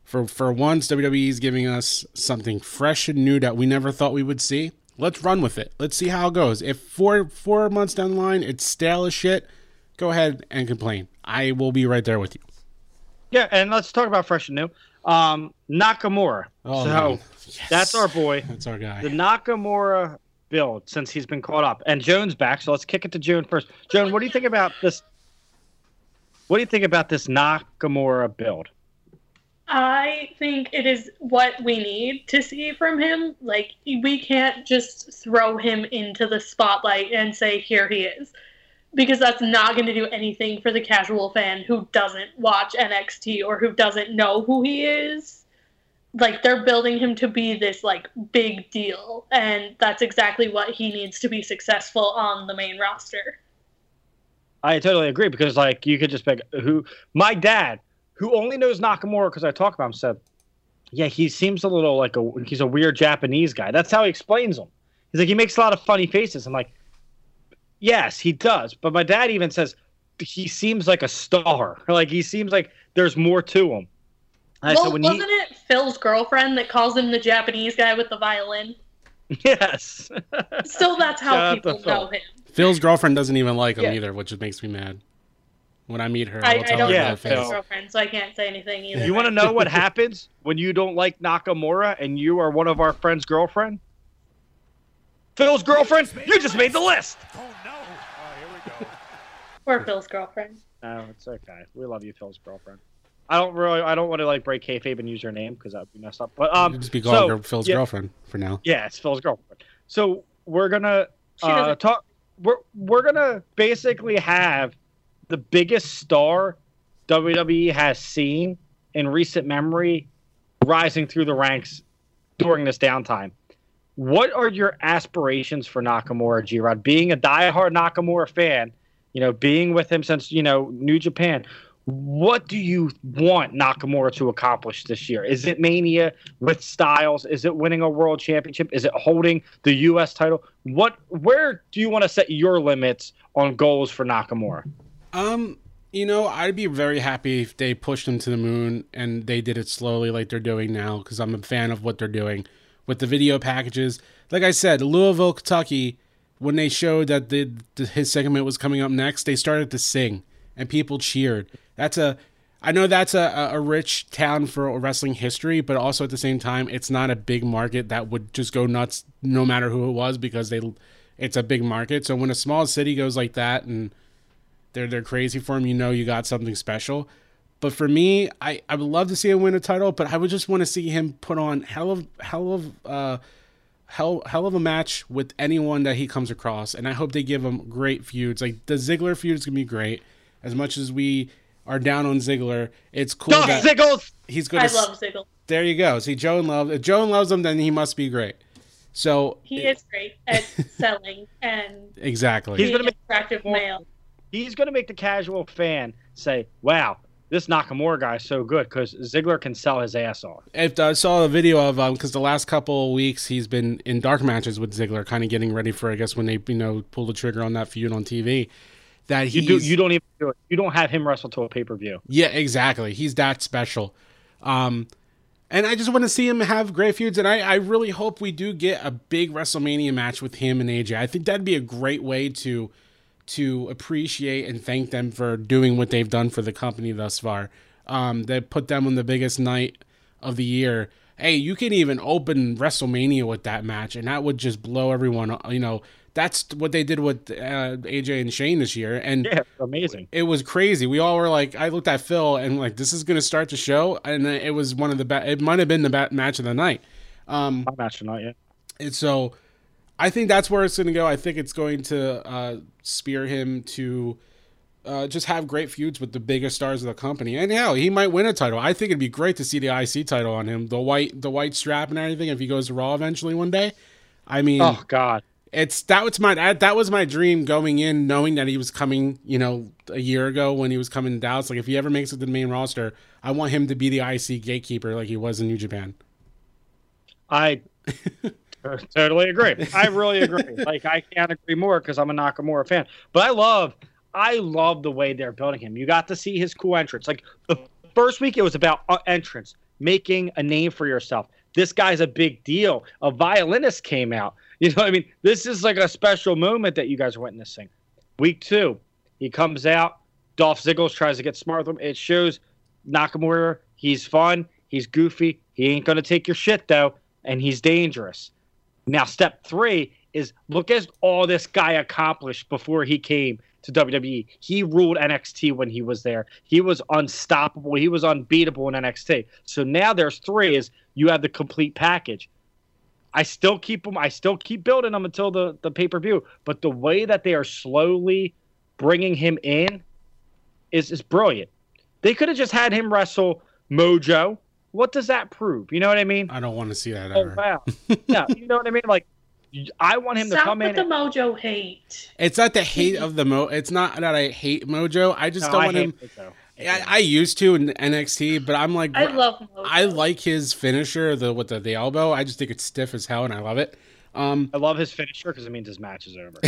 for for once WWE is giving us something fresh and new that we never thought we would see. Let's run with it. Let's see how it goes. If four four months down the line it's stale as shit, go ahead and complain. I will be right there with you. yeah, and let's talk about fresh and new. Um, Nakamura. Oh, so. Yes. that's our boy. That's our guy. The Nakamura build since he's been caught up, and Joan's back. So let's kick it to Joan first. Joan, what do you think about this? What do you think about this Nakamura build? I think it is what we need to see from him. Like, we can't just throw him into the spotlight and say, here he is. Because that's not going to do anything for the casual fan who doesn't watch NXT or who doesn't know who he is. Like, they're building him to be this, like, big deal. And that's exactly what he needs to be successful on the main roster. I totally agree because like you could just pick who my dad, who only knows Nakamura because I talk about him, said, "Yeah, he seems a little like a he's a weird Japanese guy." That's how he explains him. He's like he makes a lot of funny faces. I'm like, yes, he does. But my dad even says he seems like a star. Like he seems like there's more to him. And I well, said, when wasn't it Phil's girlfriend that calls him the Japanese guy with the violin? yes, So that's how Shout people Phil. know him. Phil's girlfriend doesn't even like him Yeah. either, which makes me mad. When I meet her, I, I will I tell don't her Yeah, know Phil's Phil. Phil. girlfriend, so I can't say anything either. you want to know what happens when you don't like Nakamura and you are one of our friends' girlfriend? Phil's girlfriend, you just made the list. Or Phil's girlfriend. No, it's okay. We love you, Phil's girlfriend. I don't really, I don't want to like break kayfabe and use your name because that would be messed up. But um, just be so, calling her Phil's yeah, girlfriend for now. Yeah, it's Phil's girlfriend. So we're gonna uh, talk. We're we're gonna basically have the biggest star WWE has seen in recent memory rising through the ranks during this downtime. What are your aspirations for Nakamura, G Rod? Being a diehard Nakamura fan, you know, being with him since you know New Japan. what do you want Nakamura to accomplish this year? Is it Mania with Styles? Is it winning a world championship? Is it holding the U.S. title? What? Where do you want to set your limits on goals for Nakamura? Um, you know, I'd be very happy if they pushed him to the moon and they did it slowly like they're doing now because I'm a fan of what they're doing with the video packages. Like I said, Louisville, Kentucky, when they showed that the, the his segment was coming up next, they started to sing and people cheered. That's a I know that's a, a rich town for wrestling history, but also at the same time, it's not a big market that would just go nuts no matter who it was because they it's a big market. So when a small city goes like that and they're they're crazy for him, you know you got something special. But for me, I, I would love to see him win a title, but I would just want to see him put on hell of hell of uh hell hell of a match with anyone that he comes across, and I hope they give him great feuds. Like the Ziggler feud is gonna be great. As much as we are down on Ziggler, it's cool Dolph that Ziggles! he's gonna. I s- love Ziggle. There you go. See, Joan loves. If Joan loves him, then he must be great. So He is great at selling and exactly. He's gonna an attractive male. He's going to make the casual fan say, "Wow, this Nakamura guy is so good," because Ziggler can sell his ass off. if I saw a video of um because the last couple of weeks he's been in dark matches with Ziggler, kind of getting ready for I guess when they you know pull the trigger on that feud on TV. That You do. You don't even do it. You don't have him wrestle to a pay per view. yeah exactly he's that special, um, and I just want to see him have great feuds, and I I really hope we do get a big WrestleMania match with him and AJ. I think that'd be a great way to to appreciate and thank them for doing what they've done for the company thus far. Um, they put them on the biggest night of the year. Hey, you can even open WrestleMania with that match, and that would just blow everyone. You know, that's what they did with uh, AJ and Shane this year, and Yeah, amazing. it was crazy. We all were like, I looked at Phil and like, this is going to start the show, and it was one of the best. It might have been the best match of the night. Um, My match tonight, yeah. and so I think that's where it's going to go. I think it's going to uh, spear him to uh, just have great feuds with the biggest stars of the company. And hell, he might win a title. I think it'd be great to see the IC title on him, the white the white strap and everything. If he goes to Raw eventually one day, I mean, Oh God, it's that was my that, that was my dream going in, knowing that he was coming. You know, a year ago when he was coming to Dallas. Like if he ever makes it to the main roster, I want him to be the IC gatekeeper like he was in New Japan. I totally agree. I really agree. like I can't agree more because I'm a Nakamura fan. But I love, I love the way they're building him. You got to see his cool entrance. Like the first week, it was about uh, entrance, making a name for yourself. This guy's a big deal. A violinist came out. You know what I mean? This is like a special moment that you guys are witnessing. Week two, he comes out. Dolph Ziggler tries to get smart with him. It shows Nakamura. He's fun. He's goofy. He ain't gonna take your shit though, and he's dangerous. Now, step three is look at all this guy accomplished before he came to WWE. He ruled NXT when he was there. He was unstoppable. He was unbeatable in NXT. So now there's three is you have the complete package. I still keep them. I still keep building them until the the pay per view. But the way that they are slowly bringing him in is is brilliant. They could have just had him wrestle Mojo. What does that prove? You know what I mean? I don't want to see that Oh ever. wow. no, you know what I mean? Like, I want him to Stop come with in. the and- mojo hate. It's not the hate of the mo. It's not that I hate Mojo. I just No, don't I want him. Mojo. I, I used to in NXT, but I'm like, I love mojo. I like his finisher, the with the, the elbow. I just think it's stiff as hell, and I love it. Um, I love his finisher because it means his match is over.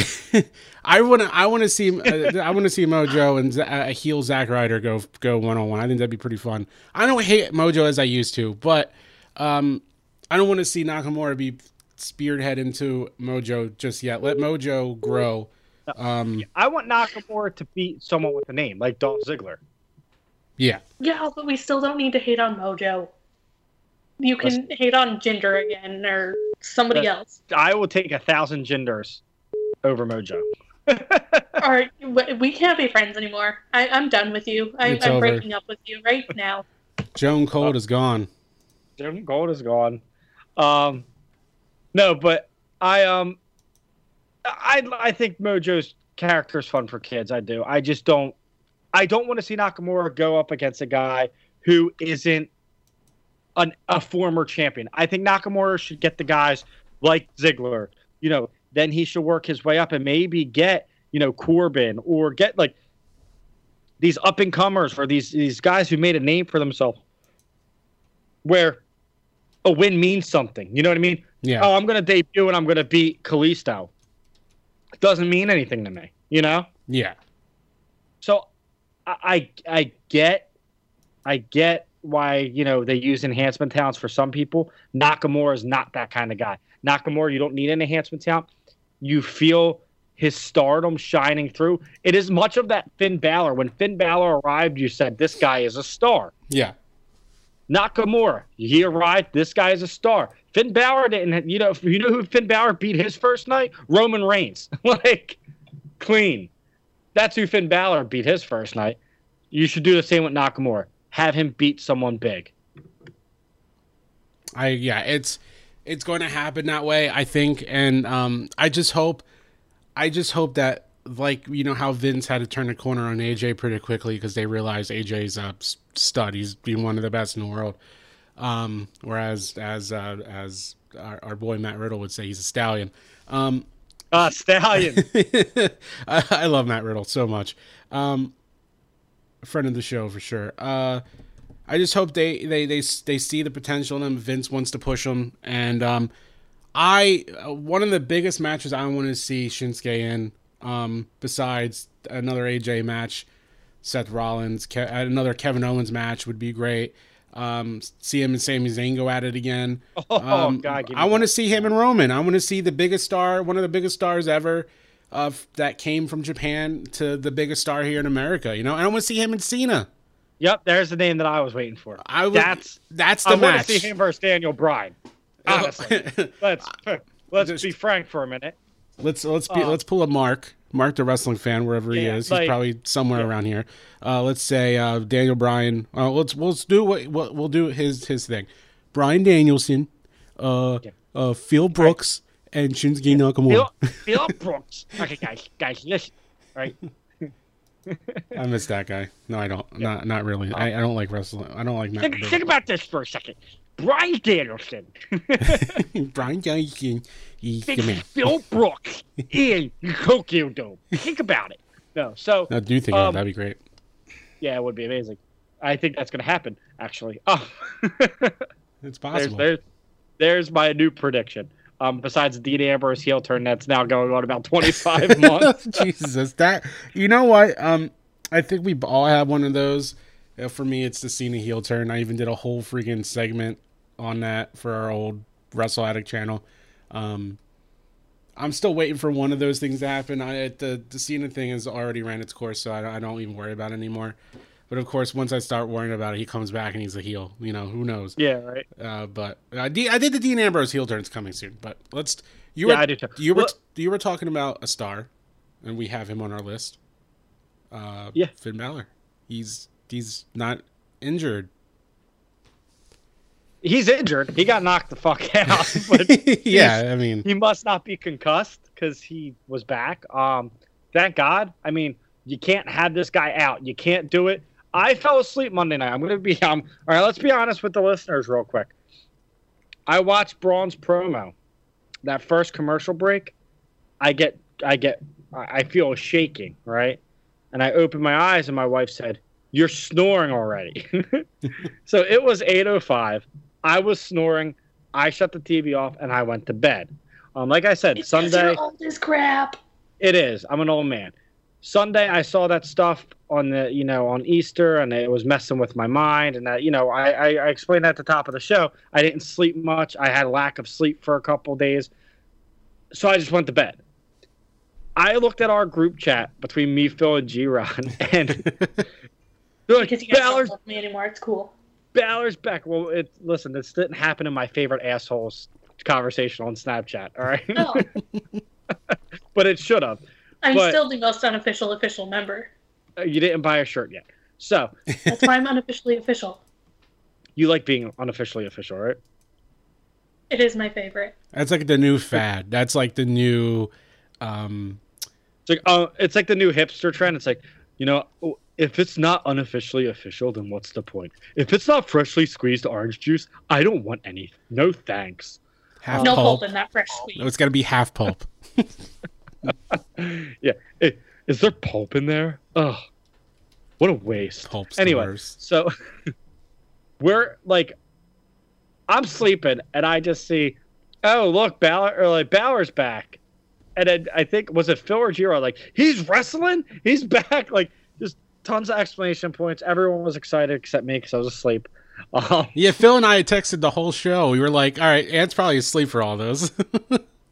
I want to, I want to see, uh, I want to see Mojo and Z- uh, heel Zack Ryder go go one on one. I think that'd be pretty fun. I don't hate Mojo as I used to, but um, I don't want to see Nakamura be spearhead into Mojo just yet. Let Mojo grow. Um, I want Nakamura to beat someone with a name like Dolph Ziggler. yeah, Yeah, but we still don't need to hate on mojo. You can hate on Ginger again or somebody But- else. I will take a thousand Jinders over Mojo. Or w- we can't be friends anymore. I, I'm done with you. I, I'm over. breaking up with you right now. Joan Cold is gone. Joan Gold is gone. Um, no, but I um, I I think Mojo's character is fun for kids. I do. I just don't. I don't want to see Nakamura go up against a guy who isn't an, a former champion. I think Nakamura should get the guys like Ziggler. You know, then he should work his way up and maybe get you know Corbin or get like these up and comers or these these guys who made a name for themselves, where a win means something. You know what I mean? Yeah. Oh, I'm gonna debut and I'm gonna beat Kalisto. It doesn't mean anything to me. You know? Yeah. So I I, I get I get why you know they use enhancement talents for some people. Nakamura is not that kind of guy. Nakamura, you don't need an enhancement talent. You feel his stardom shining through. It is much of that Finn Balor. When Finn Balor arrived, you said this guy is a star. Yeah. Nakamura, he arrived. This guy is a star. Finn Balor didn't. You know, you know who Finn Balor beat his first night? Roman Reigns. like clean. That's who Finn Balor beat his first night. You should do the same with Nakamura. Have him beat someone big. I yeah, it's it's going to happen that way, I think, and um, I just hope, I just hope that like you know how Vince had to turn a corner on AJ pretty quickly because they realized AJ's a stud. He's been one of the best in the world. Um, whereas as uh, as our, our boy Matt Riddle would say, he's a stallion. Um, Ah, Stallion. I, I love Matt Riddle so much. Um, friend of the show for sure. Uh, I just hope they they they they see the potential in him. Vince wants to push him, and um, I uh, one of the biggest matches I want to see Shinsuke in, um, besides another AJ match, Seth Rollins, Ke- another Kevin Owens match would be great. Um, see him and Sami Zayn go at it again. Oh, Um, God, I want to see him and Roman. I want to see the biggest star, one of the biggest stars ever, of that came from Japan to the biggest star here in America. You know, and I want to see him and Cena. Yep, there's the name that I was waiting for. I was, That's that's I the want to see him versus Daniel Bryan. Honestly, let's let's Just- be frank for a minute. Let's let's be Uh, let's pull a Mark, Mark the wrestling fan wherever he Yeah, is. He's like- probably somewhere yeah. around here. Uh, let's say uh, Daniel Bryan. Uh, let's we'll do what we'll, we'll do his his thing. Bryan Danielson, uh, uh, Phil Brooks, and Shinsuke Nakamura. Phil Brooks. Okay, guys, guys, listen. Right? I miss that guy. No, I don't. Not not really. I, I don't like wrestling. I don't like Matt. Think, think about this for a second. Bryan Danielson, Bryan Danielson. He's the Big man. Phil Brooks, in Tokyo Dome. Think about it. No, so No, do think. Um, That'd be great. yeah, it would be amazing. I think that's going to happen. Actually, oh, It's there's possible. there's there's my new prediction. Um, besides Dean Ambrose heel turn, that's now going on about 25 months. Jesus, that you know what? Um, I think we all have one of those. Uh, for me, it's the Cena heel turn. I even did a whole freaking segment on that for our old Wrestle Addict channel. Um, I'm still waiting for one of those things to happen. I the the Cena thing has already ran its course, so I, don't- I don't even worry about it anymore. But of course, once I start worrying about it, he comes back and he's a heel. You know, who knows? Yeah, right. Uh, but uh, D- I did the Dean Ambrose heel turn's coming soon. But let's you Yeah, were I do too. you were Well- you were talking about a star, and we have him on our list. Uh, Yeah. Finn Balor. He's he's not injured. He's injured. He got knocked the fuck out. But yeah, I mean, he must not be concussed because he was back. Um, thank God. I mean, you can't have this guy out. You can't do it. I fell asleep Monday night. I'm gonna be. Um, all right, let's be honest with the listeners real quick. I watched Braun's promo. That first commercial break, I get, I get, I feel shaking, right? And I opened my eyes, and my wife said, "You're snoring already." so it was 8:05. I was snoring. I shut the TV off, and I went to bed. Um, like I said, Sunday. Old as crap. It is. I'm an old man. Sunday, I saw that stuff on the, you know, on Easter, and it was messing with my mind. And that, you know, I, I, I explained that at the top of the show. I didn't sleep much. I had a lack of sleep for a couple days, so I just went to bed. I looked at our group chat between me, Phil, and G Ron, and they're like, Because you guys don't love me anymore. It's cool. Balor's back. Well, it listen, this didn't happen in my favorite assholes conversation on Snapchat. All right, No, oh. but it should have. I'm But- still the most unofficial official member. Uh, You didn't buy a shirt yet, so That's why I'm unofficially official. you like being unofficially official, right? It is my favorite. that's like the new fad. That's like the new. Um, It's like uh, it's like the new hipster trend. It's like, you know, if it's not unofficially official, then what's the point? If it's not freshly squeezed orange juice, I don't want any. No thanks. half No pulp. pulp in that fresh squeeze. No, it's got to be half pulp. Yeah. Eh, Is there pulp in there? Ugh. What a waste. Pulp Anyway, so we're like, I'm sleeping and I just see, oh look, Balor or like Balor's back, and then I think was it Phil or Giro like he's wrestling, he's back, like just tons of explanation points. Everyone was excited except me because I was asleep. Um, Yeah, Phil and I had texted the whole show. We were like, "All right, Ant's probably asleep for all those."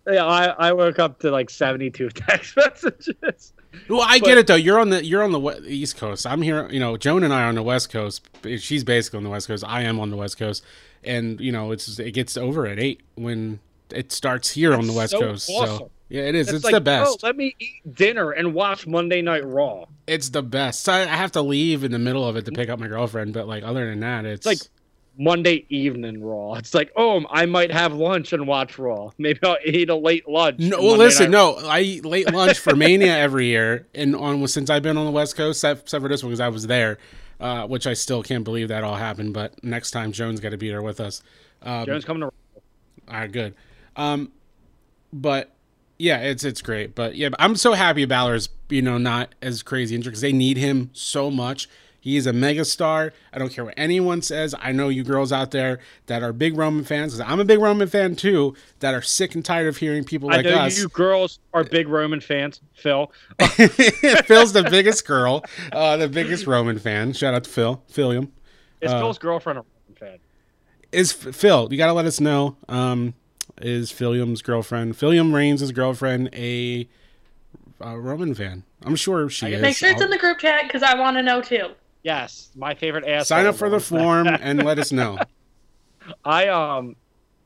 Yeah, I, I woke up to like 72 text messages. well, I But- get it though. You're on the you're on the East Coast. I'm here. You know, Joan and I are on the West Coast. She's basically on the West Coast. I am on the West Coast, and you know, it's it gets over at eight when it starts here on the West so Coast. awesome. So yeah, it is. It's, like, the best. Oh, let me eat dinner and watch Monday Night Raw. It's the best. So I I have to leave in the middle of it to pick up my girlfriend, but like other than that, it's, like Monday evening Raw. It's like, oh, I might have lunch and watch Raw. Maybe I'll eat a late lunch. No, well, Monday listen, Night- no, I eat late lunch for Mania every year, and on since I've been on the West Coast, except except for this one because I was there, uh, which I still can't believe that all happened. But next time, Jones got to be there with us. Um, Jones coming to. all right, good. Um, but yeah, it's it's great. But yeah, I'm so happy Balor's you know not as crazy injured because they need him so much. He is a megastar. I don't care what anyone says. I know you girls out there that are big Roman fans. 'cause I'm a big Roman fan too. That are sick and tired of hearing people I like know us. you girls are big Roman fans, Phil. Phil's the biggest girl, uh, the biggest Roman fan. Shout out to Phil, Philium. Is Uh, Phil's girlfriend a Roman fan? Is Phil? You gotta let us know. Um, is Philium's girlfriend, Philium Reigns' girlfriend, a, a Roman fan? I'm sure she is. Make sure it's I'll- in the group chat because I want to know too. Yes, my favorite ass. Sign up for the form and let us know. I um,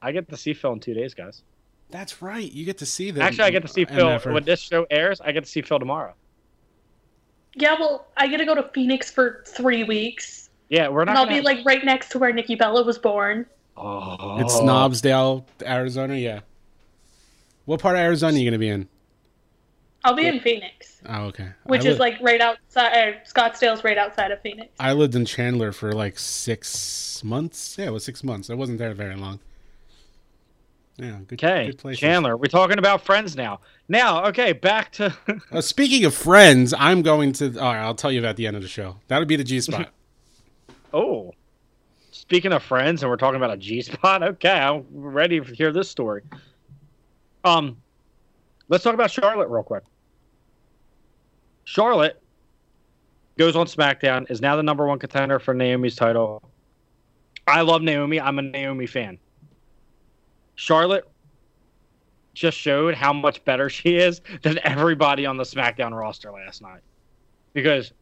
I get to see Phil in two days, guys. That's right. You get to see them. Actually, I get to see Phil MF. when this show airs. I get to see Phil tomorrow. Yeah, well, I get to go to Phoenix for three weeks, Yeah, we're not. and I'll gonna be like right next to where Nikki Bella was born. oh, It's Knobsdale, Arizona. Yeah. What part of Arizona are you gonna be in? I'll be in Phoenix, Oh, okay. which I is like right outside. Uh, Scottsdale's right outside of Phoenix. I lived in Chandler for like six months. Yeah, it was six months. I wasn't there very long. Yeah, good. Okay, good places. Chandler. We're talking about friends now. Now, okay, back to Uh, speaking of friends, I'm going to. All right, I'll tell you about the end of the show. That'll be the G spot. oh. Speaking of friends, and we're talking about a G spot. Okay, I'm ready to hear this story. Um, let's talk about Charlotte real quick. Charlotte goes on SmackDown, is now the number one contender for Naomi's title. I love Naomi. I'm a Naomi fan. Charlotte just showed how much better she is than everybody on the SmackDown roster last night. Because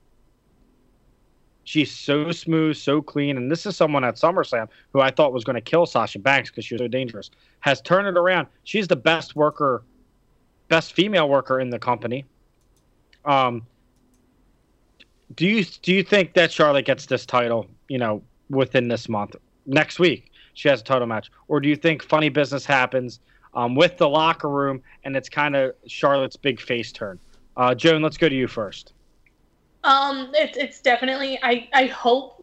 she's so smooth, so clean, and this is someone at SummerSlam who I thought was going to kill Sasha Banks because she was so dangerous. Has turned it around. She's the best worker, best female worker in the company. Um, do you do you think that Charlotte gets this title? You know, within this month, next week she has a title match, or do you think funny business happens um, with the locker room and it's kind of Charlotte's big face turn? Uh, Joan, let's go to you first. Um, it's it's definitely. I I hope.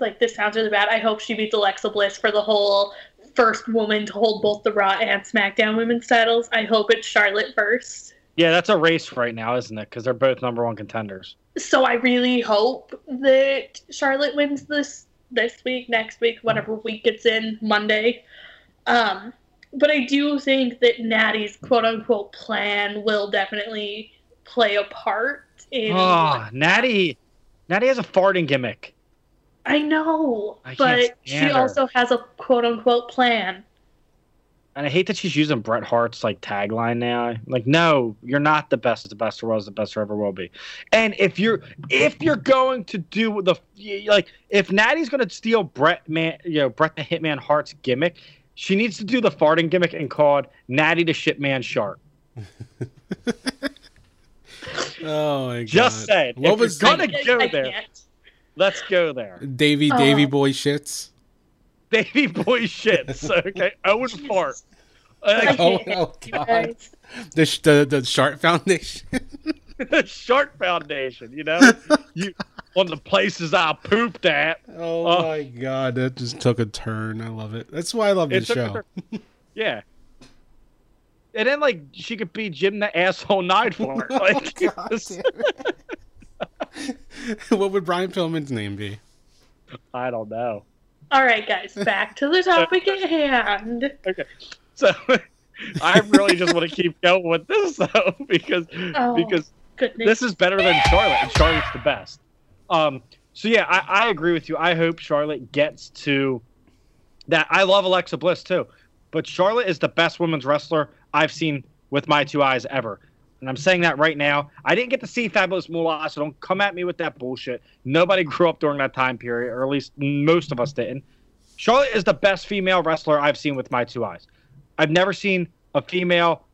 Like this sounds really bad. I hope she beats Alexa Bliss for the whole first woman to hold both the Raw and SmackDown women's titles. I hope it's Charlotte first. Yeah, that's a race right now, isn't it? Because they're both number one contenders. So I really hope that Charlotte wins this this week, next week, whatever week it's in, Monday. Um, but I do think that Natty's quote unquote plan will definitely play a part in. Oh, Natty, Natty has a farting gimmick. I know, I but she her. also has a quote unquote plan. And I hate that she's using Bret Hart's like tagline now. Like, no, you're not the best. The best there was, the best there ever will be. And if you're if you're going to do the like, if Natty's going to steal Bret man, you know, Bret the Hitman Hart's gimmick, she needs to do the farting gimmick and call it Natty the Shitman Shark. Oh my god! Just said. What if was you're gonna go there? Let's go there. Davy oh. Davy Oh. Boy shits? Baby boy shits. Okay, Owen Fart. I Like, Oh, can't, oh god! The the the Shark Foundation. The Shark Foundation. You know, you one of the places I pooped at. Oh Oh. my god, that just took a turn. I love it. That's why I love It this took show. Yeah. And then like she could be Jim the asshole Neidhart. Oh, for God this- damn it. what would Brian Pillman's name be? I don't know. All right, guys, back to the topic at hand. Okay, so I really just want to keep going with this though because Oh, because goodness. this is better than Charlotte, and Charlotte's the best. Um, so yeah, I, I agree with you. I hope Charlotte gets to that. I love Alexa Bliss too, but Charlotte is the best women's wrestler I've seen with my two eyes ever. And I'm saying that right now. I didn't get to see Fabulous Moolah, so don't come at me with that bullshit. Nobody grew up during that time period, or at least most of us didn't. Charlotte is the best female wrestler I've seen with my two eyes. I've never seen a female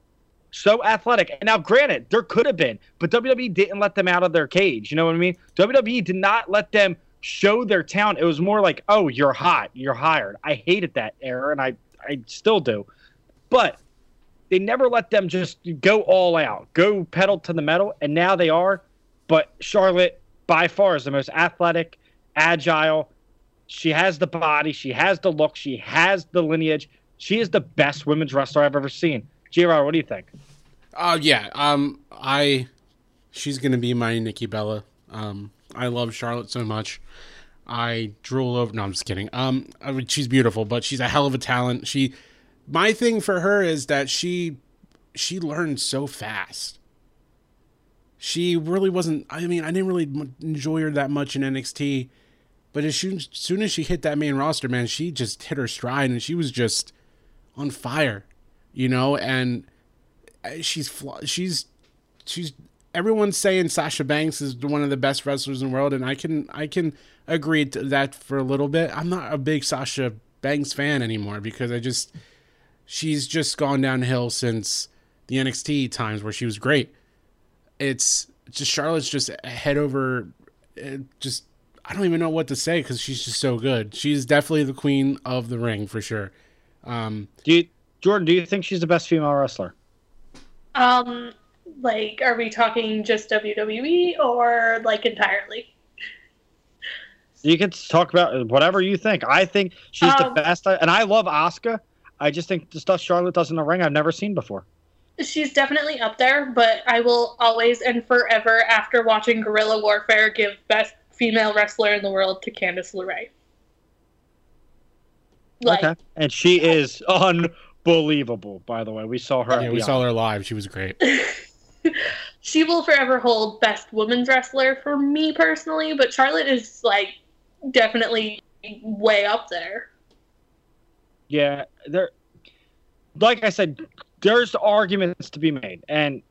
so athletic. And now, granted, there could have been, but WWE didn't let them out of their cage. You know what I mean? WWE did not let them show their talent. It was more like, oh, you're hot, you're hired. I hated that era, and I, I still do. But they never let them just go all out, go pedal to the metal, and now they are. But Charlotte, by far, is the most athletic, agile. She has the body, she has the look, she has the lineage. She is the best women's wrestler I've ever seen. G-Rod, what do you think? Uh, yeah. Um, I, she's gonna be my Nikki Bella. Um, I love Charlotte so much. I drool over. No, I'm just kidding. Um, I mean, she's beautiful, but she's a hell of a talent. She, my thing for her is that she, she learned so fast. She really wasn't. I mean, I didn't really enjoy her that much in NXT, but as soon, as soon as she hit that main roster, man, she just hit her stride, and she was just on fire, you know. And uh, she's she's she's everyone's saying Sasha Banks is one of the best wrestlers in the world, and I can I can agree to that for a little bit. I'm not a big Sasha Banks fan anymore because I just she's just gone downhill since the NXT times where she was great. It's just Charlotte's just head over, uh, just I don't even know what to say because she's just so good. She's definitely the queen of the ring for sure. Um, Do you, Jordan? Do you think she's the best female wrestler? Um, like, are we talking just WWE or like entirely? You can talk about whatever you think. I think she's the Um, best, and I love Asuka. I just think the stuff Charlotte does in the ring I've never seen before. She's definitely up there, but I will always and forever, after watching Guerrilla Warfare, give best female wrestler in the world to Candice LeRae. Like, okay, and she is unbelievable. By the way, we saw her. yeah, we saw her live. She was great. she will forever hold best women's wrestler for me personally, but Charlotte is like definitely way up there. Yeah, there. Like I said, there's arguments to be made, and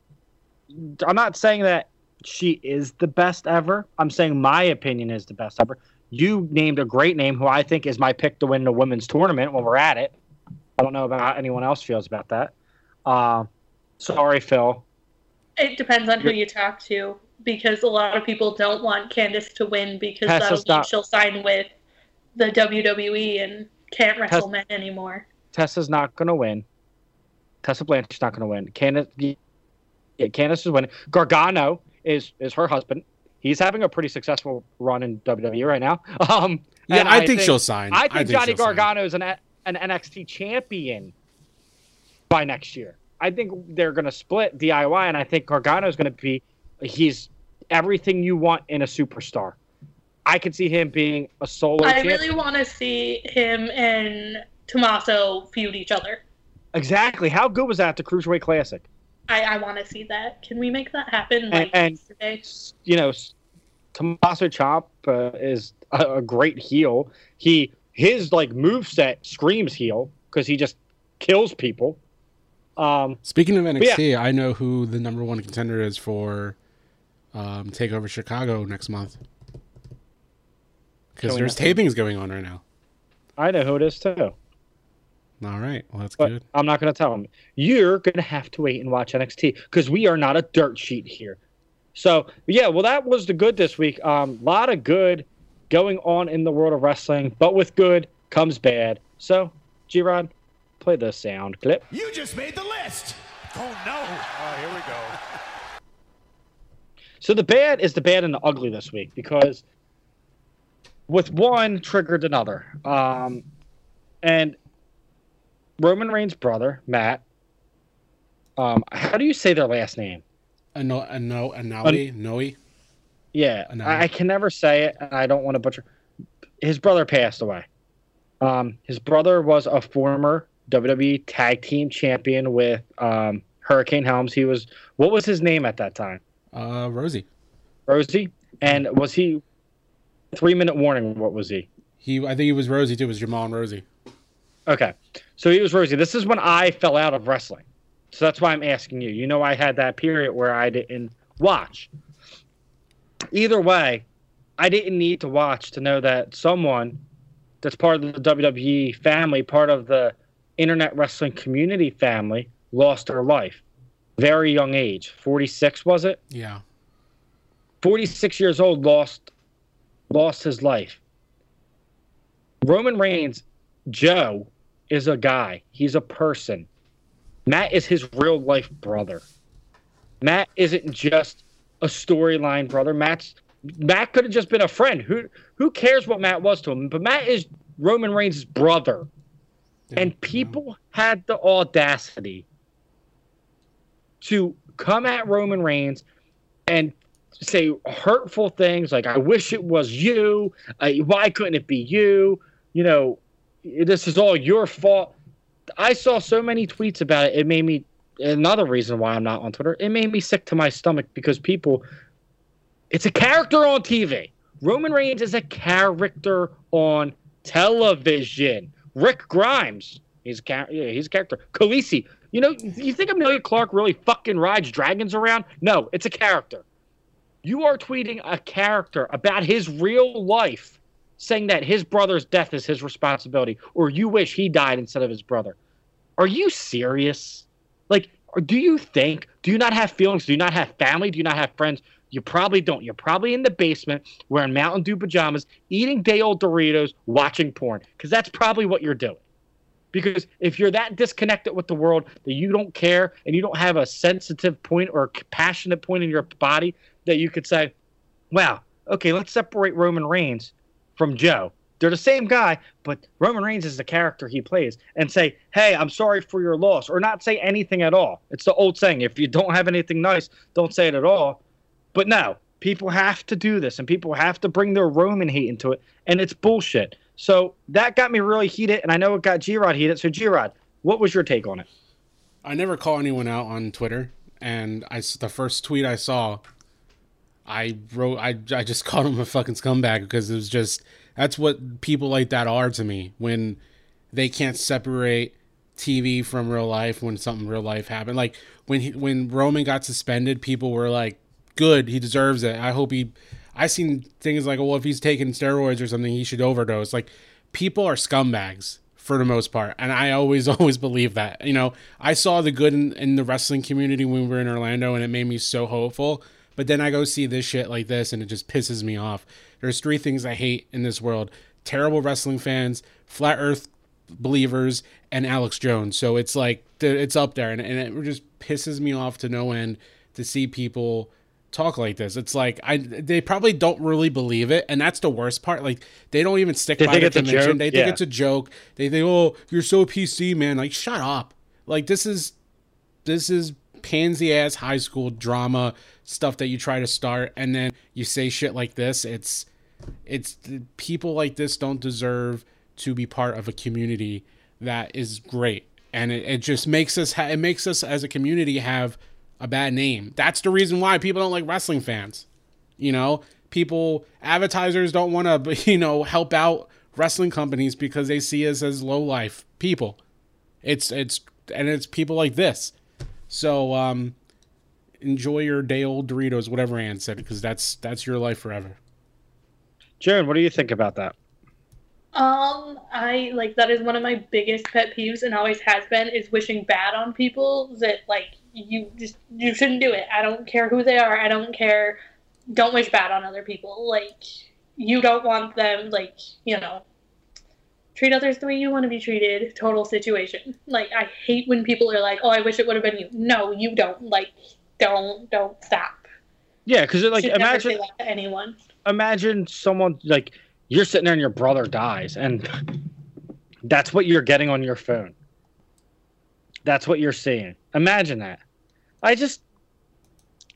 I'm not saying that she is the best ever. I'm saying my opinion is the best ever. You named a great name, who I think is my pick to win the women's tournament when we're at it. I don't know about how anyone else feels about that. Uh, sorry, Phil. It depends on who you talk to because a lot of people don't want Candice to win because that'll mean she'll sign with the WWE and can't wrestle Tess- men anymore. Tessa's not going to win. Tessa Blanchard's not going to win. Candice, yeah, Candice is winning. Gargano is is her husband. He's having a pretty successful run in WWE right now. Um, Yeah, and I, think, she'll sign. I think, Johnny she'll sign. Gargano is an an NXT champion by next year. I think they're going to split DIY, and I think Gargano is going to be. He's everything you want in a superstar. I could see him being a solo. I champion. really want to see him and Tommaso feud each other. exactly. How good was that at the Cruiserweight Classic? I, I want to see that. Can we make that happen And- like and- yesterday? you know, Tommaso Ciampa uh, is a, a great heel. He his like move set screams heel because he just kills people. Um, Speaking of yeah. NXT, I know who the number one contender is for um, Takeover Chicago next month. Because there's nothing. tapings going on right now. I know who it is too, All right, well that's but good. I'm not going to tell him. You're going to have to wait and watch NXT because we are not a dirt sheet here. So yeah, well that was the good this week. A um, lot of good going on in the world of wrestling, but with good comes bad. So G-Rod, play the sound clip. You just made the list. Oh no. Oh, here we go. So the bad is the bad and the ugly this week because with one triggered another. Um, and Roman Reigns' brother, Matt, um, how do you say their last name? Ano, ano, Anoa'i, Noe. Yeah. I, I can never say it, and I don't want to butcher. His brother passed away. Um, his brother was a former WWE Tag Team Champion with um, Hurricane Helms. He was what was his name at that time? Uh, Rosey. Rosey. And was he three minute warning? What was he? He, I think he was Rosey too. It was Jamal and Rosey. Okay, so he was Rosey. This is when I fell out of wrestling, so that's why I'm asking you. You know, I had that period where I didn't watch. Either way, I didn't need to watch to know that someone that's part of the WWE family, part of the internet wrestling community family, lost their life. Very young age, 46 was it? Yeah. 46 years old lost lost his life. Roman Reigns, Joe is a guy. He's a person. Matt is his real life brother. Matt isn't just a storyline brother. Matt's Matt could have just been a friend. Who who cares what Matt was to him? But Matt is Roman Reigns' brother. And people had the audacity to come at Roman Reigns and say hurtful things like "I wish it was you," uh, "Why couldn't it be you?" You know, this is all your fault. I saw so many tweets about it. It made me another reason why I'm not on Twitter. It made me sick to my stomach because people. It's a character on TV. Roman Reigns is a character on television. Rick Grimes, he's a yeah, he's a character. Khaleesi, you know, you think Emilia Clarke really fucking rides dragons around? No, it's a character. You are tweeting a character about his real life, saying that his brother's death is his responsibility, or you wish he died instead of his brother. Are you serious? Like, do you think? Do you not have feelings? Do you not have family? Do you not have friends? You probably don't. You're probably in the basement wearing Mountain Dew pajamas, eating day old Doritos, watching porn, because that's probably what you're doing. Because if you're that disconnected with the world that you don't care and you don't have a sensitive point or a passionate point in your body that you could say, wow, okay, let's separate Roman Reigns from Joe. They're the same guy, but Roman Reigns is the character he plays, and say, hey, I'm sorry for your loss, or not say anything at all. It's the old saying if you don't have anything nice, don't say it at all. But no, people have to do this, and people have to bring their Roman hate into it, and it's bullshit. So that got me really heated, and I know it got G Rod heated. So, G Rod, what was your take on it? I never call anyone out on Twitter, and I the first tweet I saw, I wrote I I just called him a fucking scumbag because it was just that's what people like that are to me when they can't separate TV from real life when something real life happened. Like when he, when Roman got suspended, people were like, "Good, he deserves it." I hope he. I seen things like, "Well, if he's taking steroids or something, he should overdose." Like people are scumbags for the most part, and I always always believe that. You know, I saw the good in, in the wrestling community when we were in Orlando, and it made me so hopeful. But then I go see this shit like this, and it just pisses me off. There's three things I hate in this world: terrible wrestling fans, flat Earth believers, and Alex Jones. So it's like it's up there, and, and it just pisses me off to no end to see people talk like this. It's like I they probably don't really believe it, and that's the worst part. Like they don't even stick They by think the convention. They think Yeah. it's a joke. They think, oh, you're so PC, man. Like shut up. Like this is this is pansy ass high school drama stuff that you try to start, and then you say shit like this. It's it's people like this don't deserve to be part of a community that is great. And it, it just makes us ha- it makes us as a community have a bad name. That's the reason why people don't like wrestling fans you know? People advertisers don't want to you know help out wrestling companies because they see us as low life people. It's it's and it's people like this so um enjoy your day old doritos whatever ann said because that's that's your life forever Jaron, what do you think about that? Um, I like that is one of my biggest pet peeves and always has been is wishing bad on people that like you just you shouldn't do it. I don't care who they are. I don't care. Don't wish bad on other people. Like you don't want them like, you know, treat others the way you want to be treated. Total situation. Like I hate when people are like, "Oh, I wish it would have been you." No, you don't. Like don't don't stop. Yeah, because like Should imagine say that to anyone. imagine someone like you're sitting there and your brother dies, and that's what you're getting on your phone. That's what you're seeing. Imagine that. I just,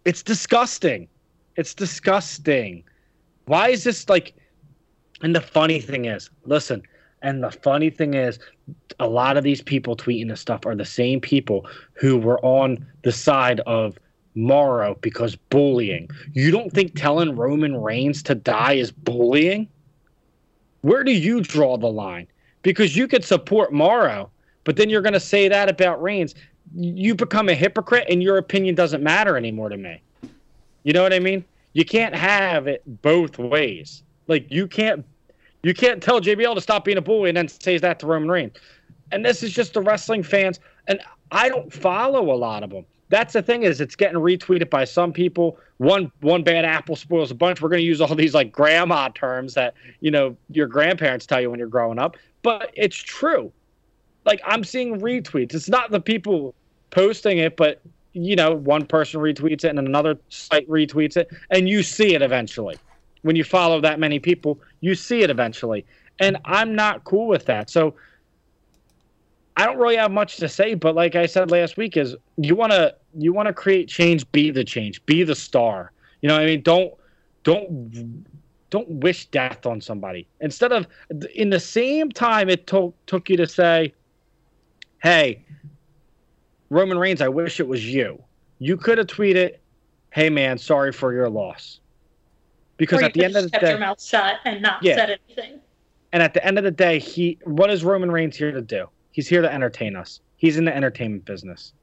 it's disgusting. It's disgusting. Why is this like? And the funny thing is, listen, and the funny thing is, a lot of these people tweeting this stuff are the same people who were on the side of Mauro because bullying. You don't think telling Roman Reigns to die is bullying? Where do you draw the line? Because you could support Mauro, but then you're going to say that about Reigns. You become a hypocrite and your opinion doesn't matter anymore to me. You know what I mean? You can't have it both ways. Like you can't you can't tell JBL to stop being a bully and then say that to Roman Reigns. And this is just the wrestling fans and I don't follow a lot of them. That's the thing is it's getting retweeted by some people. One one bad apple spoils a bunch. We're going to use all these like grandma terms that, you know, your grandparents tell you when you're growing up, but it's true. Like I'm seeing retweets. It's not the people posting it, but you know, one person retweets it and another site retweets it, and you see it eventually. When you follow that many people, you see it eventually. And I'm not cool with that. So I don't really have much to say, but like I said last week, is you wanna you wanna create change, be the change, be the star. You know what I mean? Don't don't don't wish death on somebody. Instead of in the same time it took took you to say, Hey, Roman Reigns, I wish it was you. You could have tweeted, "Hey man, sorry for your loss." Because at the end of the kept day, your mouth shut and not Yeah. said anything. and at the end of the day, he what is Roman Reigns here to do? He's here to entertain us. He's in the entertainment business.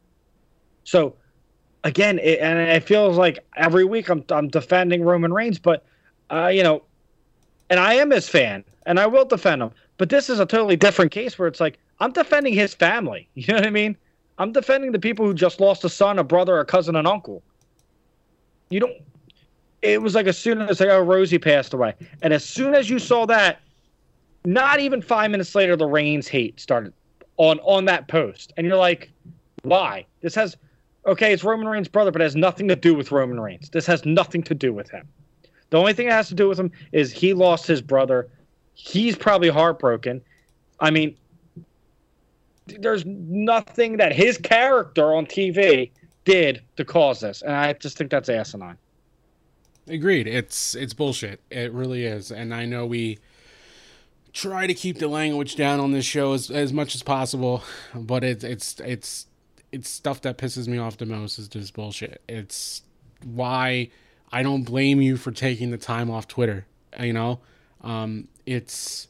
So, again, it, and it feels like every week I'm I'm defending Roman Reigns, but uh, you know, and I am his fan, and I will defend him. But this is a totally different case where it's like I'm defending his family. You know what I mean? I'm defending the people who just lost a son, a brother, a cousin, an uncle. You don't. It was like as soon as like, oh, Rosey passed away, and as soon as you saw that, not even five minutes later, the Reigns hate started on on that post, and you're like, why? This has okay, it's Roman Reigns' brother, but it has nothing to do with Roman Reigns. This has nothing to do with him. The only thing it has to do with him is he lost his brother. He's probably heartbroken. I mean, there's nothing that his character on TV did to cause this, and I just think that's asinine. Agreed. It's it's bullshit. It really is. And I know we try to keep the language down on this show as, as much as possible, but it's it's it's it's stuff that pisses me off the most is just bullshit. It's why I don't blame you for taking the time off Twitter. You know, um, it's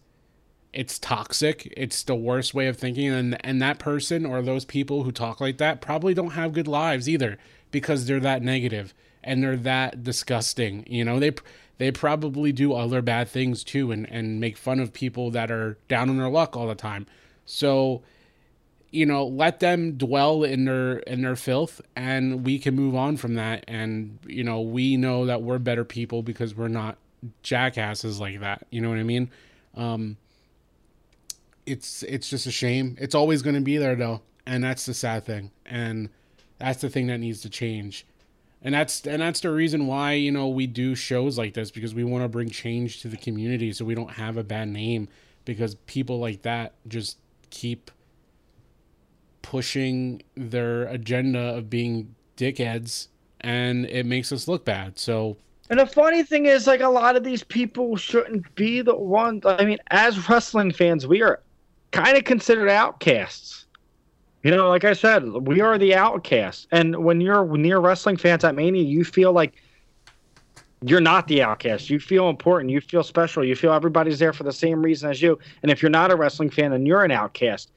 it's toxic. It's the worst way of thinking, and and that person or those people who talk like that probably don't have good lives either because they're that negative and they're that disgusting. You know, they they probably do other bad things too, and and make fun of people that are down on their luck all the time. So, you know, let them dwell in their in their filth, and we can move on from that. And you know, we know that we're better people because we're not jackasses like that. You know what I mean? Um, it's it's just a shame. It's always going to be there though, and that's the sad thing. And that's the thing that needs to change. And that's and that's the reason why, you know, we do shows like this because we want to bring change to the community so we don't have a bad name because people like that just keep pushing their agenda of being dickheads and it makes us look bad. So And the funny thing is, like, a lot of these people shouldn't be the ones. I mean, as wrestling fans, we are kind of considered outcasts. You know, like I said, we are the outcasts. And when you're near wrestling fans at Mania, you feel like you're not the outcast. You feel important. You feel special. You feel everybody's there for the same reason as you. And if you're not a wrestling fan, then you're an outcast.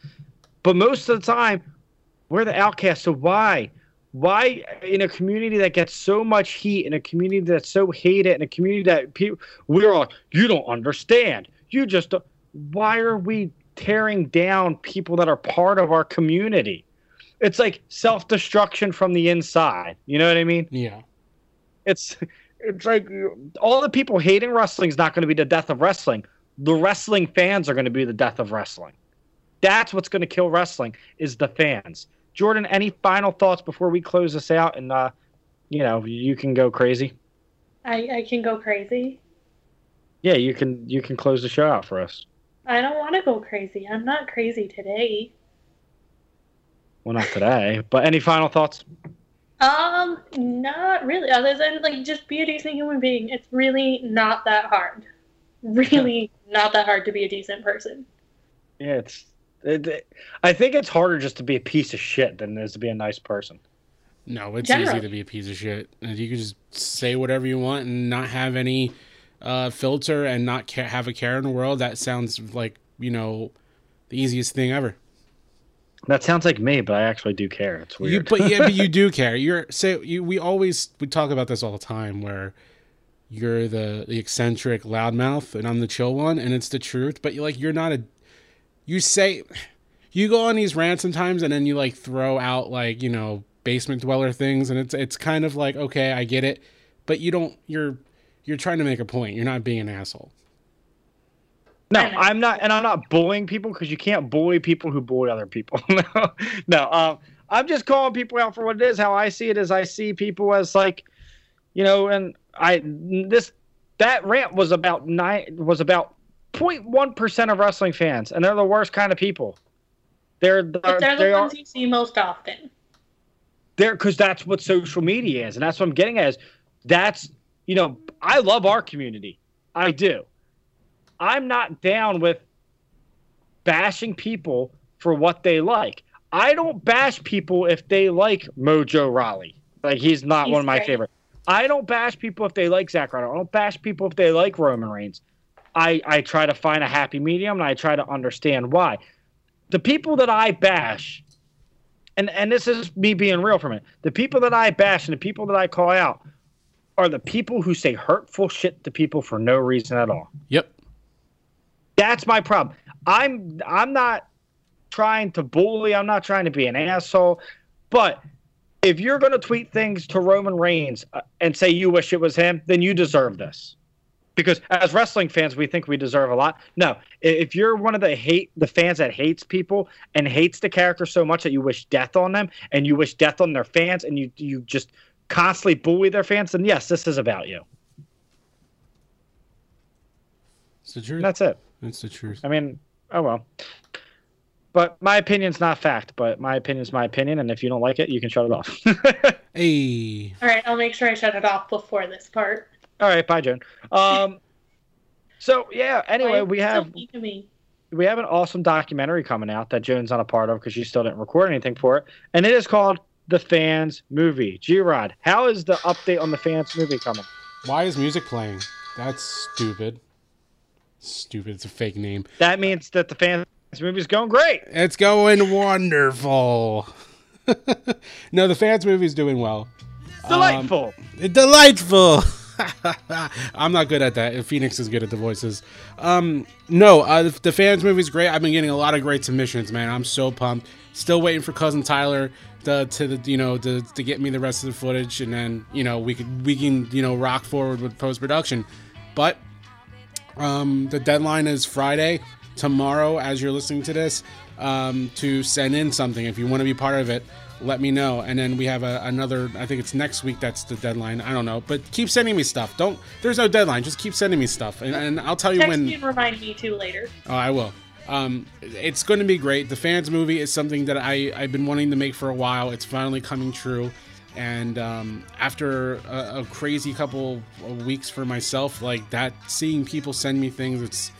But most of the time, we're the outcast. So why? Why in a community that gets so much heat, in a community that's so hated, in a community that people we're all you don't understand. You just why are we tearing down people that are part of our community? It's like self destruction from the inside. You know what I mean? yeah. It's it's like all the people hating wrestling is not going to be the death of wrestling. The wrestling fans are going to be the death of wrestling. That's what's going to kill wrestling is the fans. Jordan, any final thoughts before we close this out? And uh, you know, you can go crazy. I, I can go crazy. Yeah, you can you can close the show out for us. I don't want to go crazy. I'm not crazy today. Well, not today, but any final thoughts? Um, not really. Other than like just be a decent human being. It's really not that hard. Really not that hard to be a decent person. Yeah, it's. It, it- I think it's harder just to be a piece of shit than it is to be a nice person. No, it's easy to be a piece of shit. You can just say whatever you want and not have any uh, filter and not have a care in the world. That sounds like you know the easiest thing ever. That sounds like me, but I actually do care. It's weird. You, but yeah, but you do care. You're say you. We always we talk about this all the time, where you're the the eccentric loudmouth, and I'm the chill one, and it's the truth. But you like you're not a. You say, you go on these rants sometimes, and then you like throw out like you know basement dweller things, and it's it's kind of like okay, I get it, but you don't. You're you're trying to make a point. You're not being an asshole. No, I know. I'm not, and I'm not bullying people because you can't bully people who bully other people. no, no. Um, I'm just calling people out for what it is. How I see it is, I see people as like, you know, and I this that rant was about nine was about 0.1 percent of wrestling fans, and they're the worst kind of people. They're But they're, they're the they are ones you see most often. there because that's what social media is, and that's what I'm getting at. Is that's you know I love our community, I do. I'm not down with bashing people for what they like. I don't bash people if they like Mojo Rawley. Like he's not He's one of my great. favorite. I don't bash people if they like Zack Ryder. I don't bash people if they like Roman Reigns. I, I try to find a happy medium and I try to understand why. The people that I bash, and and this is me being real for a minute. The people that I bash and the people that I call out are the people who say hurtful shit to people for no reason at all. Yep. That's my problem. I'm I'm not trying to bully. I'm not trying to be an asshole. But if you're going to tweet things to Roman Reigns uh, and say you wish it was him, then you deserve this. Because as wrestling fans, we think we deserve a lot. No, if you're one of the hate the fans that hates people and hates the character so much that you wish death on them and you wish death on their fans and you you just constantly bully their fans, then yes, this is about you. It's the truth. And that's it. That's the truth. I mean, oh well. But my opinion's not fact, but my opinion's my opinion, and if you don't like it, you can shut it off. Hey. All right, I'll make sure I shut it off before this part. All right, bye, Joan. Um, so yeah. Anyway, we is it so have me? we have an awesome documentary coming out that Joan's not a part of because she still didn't record anything for it, and it is called The Fans Movie. G Rod, how is the update on the Fans Movie coming? Why is music playing? That's stupid. Stupid. It's a fake name. That means that the Fans Movie's going great. It's going wonderful. no, the fans movie's doing well. Delightful. Delightful. I'm not good at that. Phoenix is good at the voices. Um, no, uh, the, the fans movie's great. I've been getting a lot of great submissions, man. I'm so pumped. Still waiting for cousin Tyler to, to the, you know to, to get me the rest of the footage, and then you know we could we can you know rock forward with post production. But um, the deadline is Friday, tomorrow, as you're listening to this, um, to send in something. If you want to be part of it, let me know. And then we have a, another, I think it's next week that's the deadline. I don't know. But keep sending me stuff. Don't, there's no deadline. Just keep sending me stuff. And, and I'll tell you Text when. me and remind me too later. Oh, I will. Um, it's going to be great. The fans movie is something that I I've been wanting to make for a while. It's finally coming true, and um, after a, a crazy couple of weeks for myself, like that, seeing people send me things, it's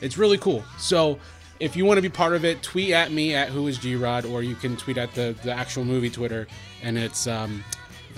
it's really cool. So if you want to be part of it, tweet at me at who is G-Rod, or you can tweet at the the actual movie Twitter, and it's um,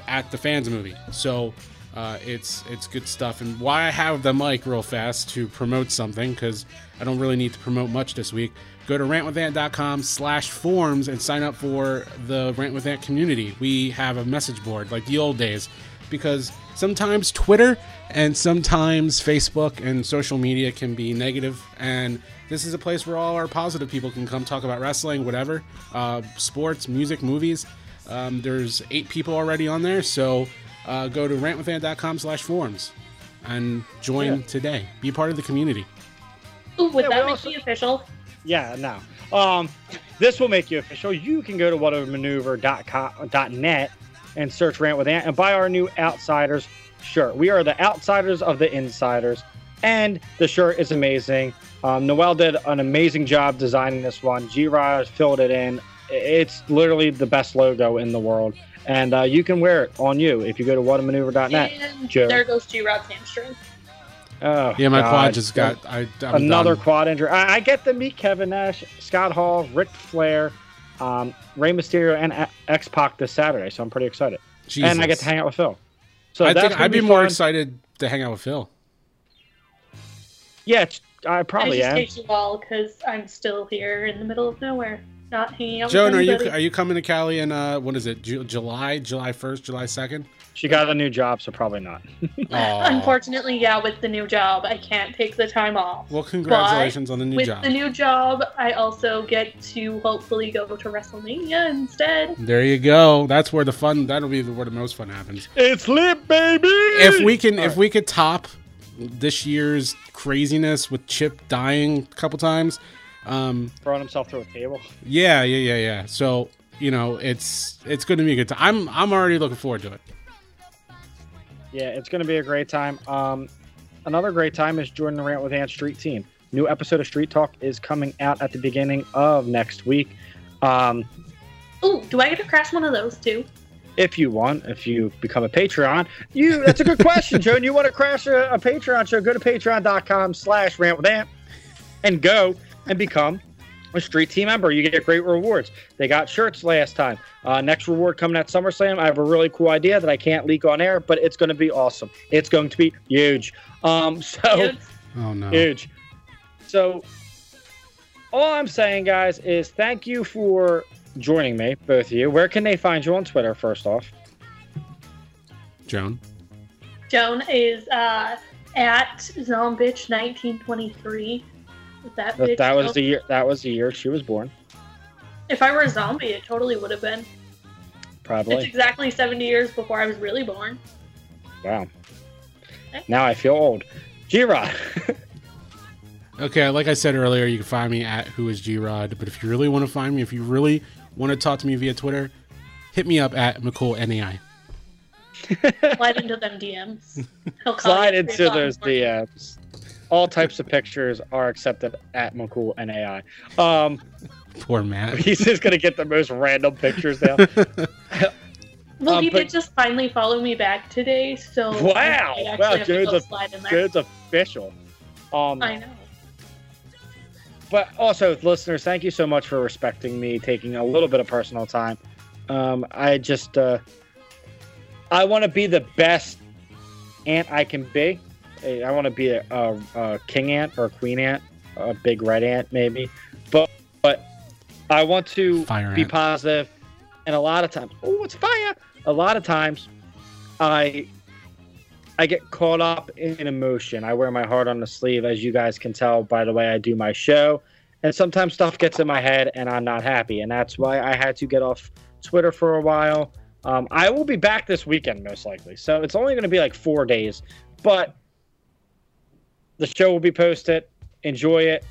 at the fans movie. So uh, it's it's good stuff. And why I have the mic real fast to promote something because I don't really need to promote much this week. Go to rantwithant.com slash forms and sign up for the Rant with Ant community. We have a message board like the old days because sometimes Twitter and sometimes Facebook and social media can be negative and this is a place where all our positive people can come talk about wrestling, whatever, uh, sports, music, movies. Um, there's eight people already on there, so uh, go to rantwithant.com slash forums and join Yeah. today. Be part of the community. Would Yeah, that make also- me official? Yeah, no. Um, this will make you official. You can go to whatamaneuver.net and search Rant with Ant and buy our new Outsiders shirt. We are the outsiders of the insiders, and the shirt is amazing. Um, Noel did an amazing job designing this one. G Rod filled it in it's literally the best logo in the world, and uh, you can wear it on you if you go to whatamaneuver.net. And Joe. there goes G Rod's hamstring. Oh, Yeah, my God. quad just got. I, I'm another done. quad injury. I, I get to meet Kevin Nash, Scott Hall, Ric Flair, um, Rey Mysterio, and X Pac this Saturday, so I'm pretty excited. And I get to hang out with Phil. So I think I'd be, be more fun. excited to hang out with Phil. Yeah, it's, I probably I am. just hate you all because I'm still here in the middle of nowhere, not hanging out Joan, with are you are you coming to Cali in uh what is it? Ju- July, July first, July second? She got a new job, so probably not. Unfortunately, yeah, with the new job, I can't take the time off. Well, congratulations on the new with job. the new job, I also get to hopefully go to WrestleMania instead. There you go. That's where the fun. That'll be where the most fun happens. It's lit, baby. If we can, if we could top this year's craziness with Chip dying a couple times, um, throwing himself through a table. yeah, yeah, yeah, yeah. So you know, it's it's going to be a good time. I'm I'm already looking forward to it. Yeah, it's going to be a great time. Um, another great time is Jordan Rant with Ant Street Team. New episode of Street Talk is coming out at the beginning of next week. Um, Ooh, do I get to crash one of those too? if you want, if you become a Patreon, you that's a good question, Joan. You want to crash a, a Patreon show? Go to patreon.com slash rant with Ant and go and become a street team member. You get great rewards. They got shirts last time. Uh, next reward coming at SummerSlam. I have a really cool idea that I can't leak on air, but it's going to be awesome. It's going to be huge. Um, so Oh no. huge. So all I'm saying, guys, is thank you for joining me, both of you. Where can they find you on Twitter? First off. Joan. Joan is uh, at Zombitch1923. That, That, that was the year. That was the year she was born. If I were a zombie, it totally would have been. Probably. It's exactly 70 years before I was really born. Wow. Now I feel old. G Rod. Okay, like I said earlier, you can find me at Who Is G Rod. But if you really want to find me, if you really want to talk to me via Twitter, hit me up at McCool NAI. Slide into them DMs. He'll Slide into three o'clock in those. DMs. All types of pictures are accepted at McCool NAI. Um, Poor Matt. he's just gonna get the most random pictures now. Well, Um, he but- did just finally follow me back today, so Wow. Wow, have to Joe's go a- slide in there. Good's official. Um, I know. but also listeners thank you so much for respecting me taking a little bit of personal time um, i just uh, i want to be the best aunt i can be I want to be a, a, a king ant or a queen ant a big red ant maybe but but i want to Fire be ant. positive and a lot of times oh it's fire a lot of times i I get caught up in emotion. I wear my heart on the sleeve, as you guys can tell by the way I do my show. And sometimes stuff gets in my head and I'm not happy. And that's why I had to get off Twitter for a while. Um, I will be back this weekend, most likely. So it's only going to be like four days. But the show will be posted. Enjoy it.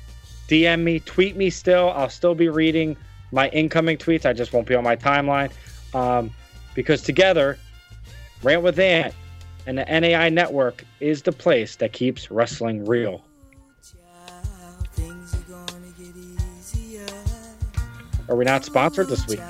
DM me, tweet me still. I'll still be reading my incoming tweets. I just won't be on my timeline. Um, because together, Rant with Ant and the NAI network is the place that keeps wrestling real. Are we not sponsored this week?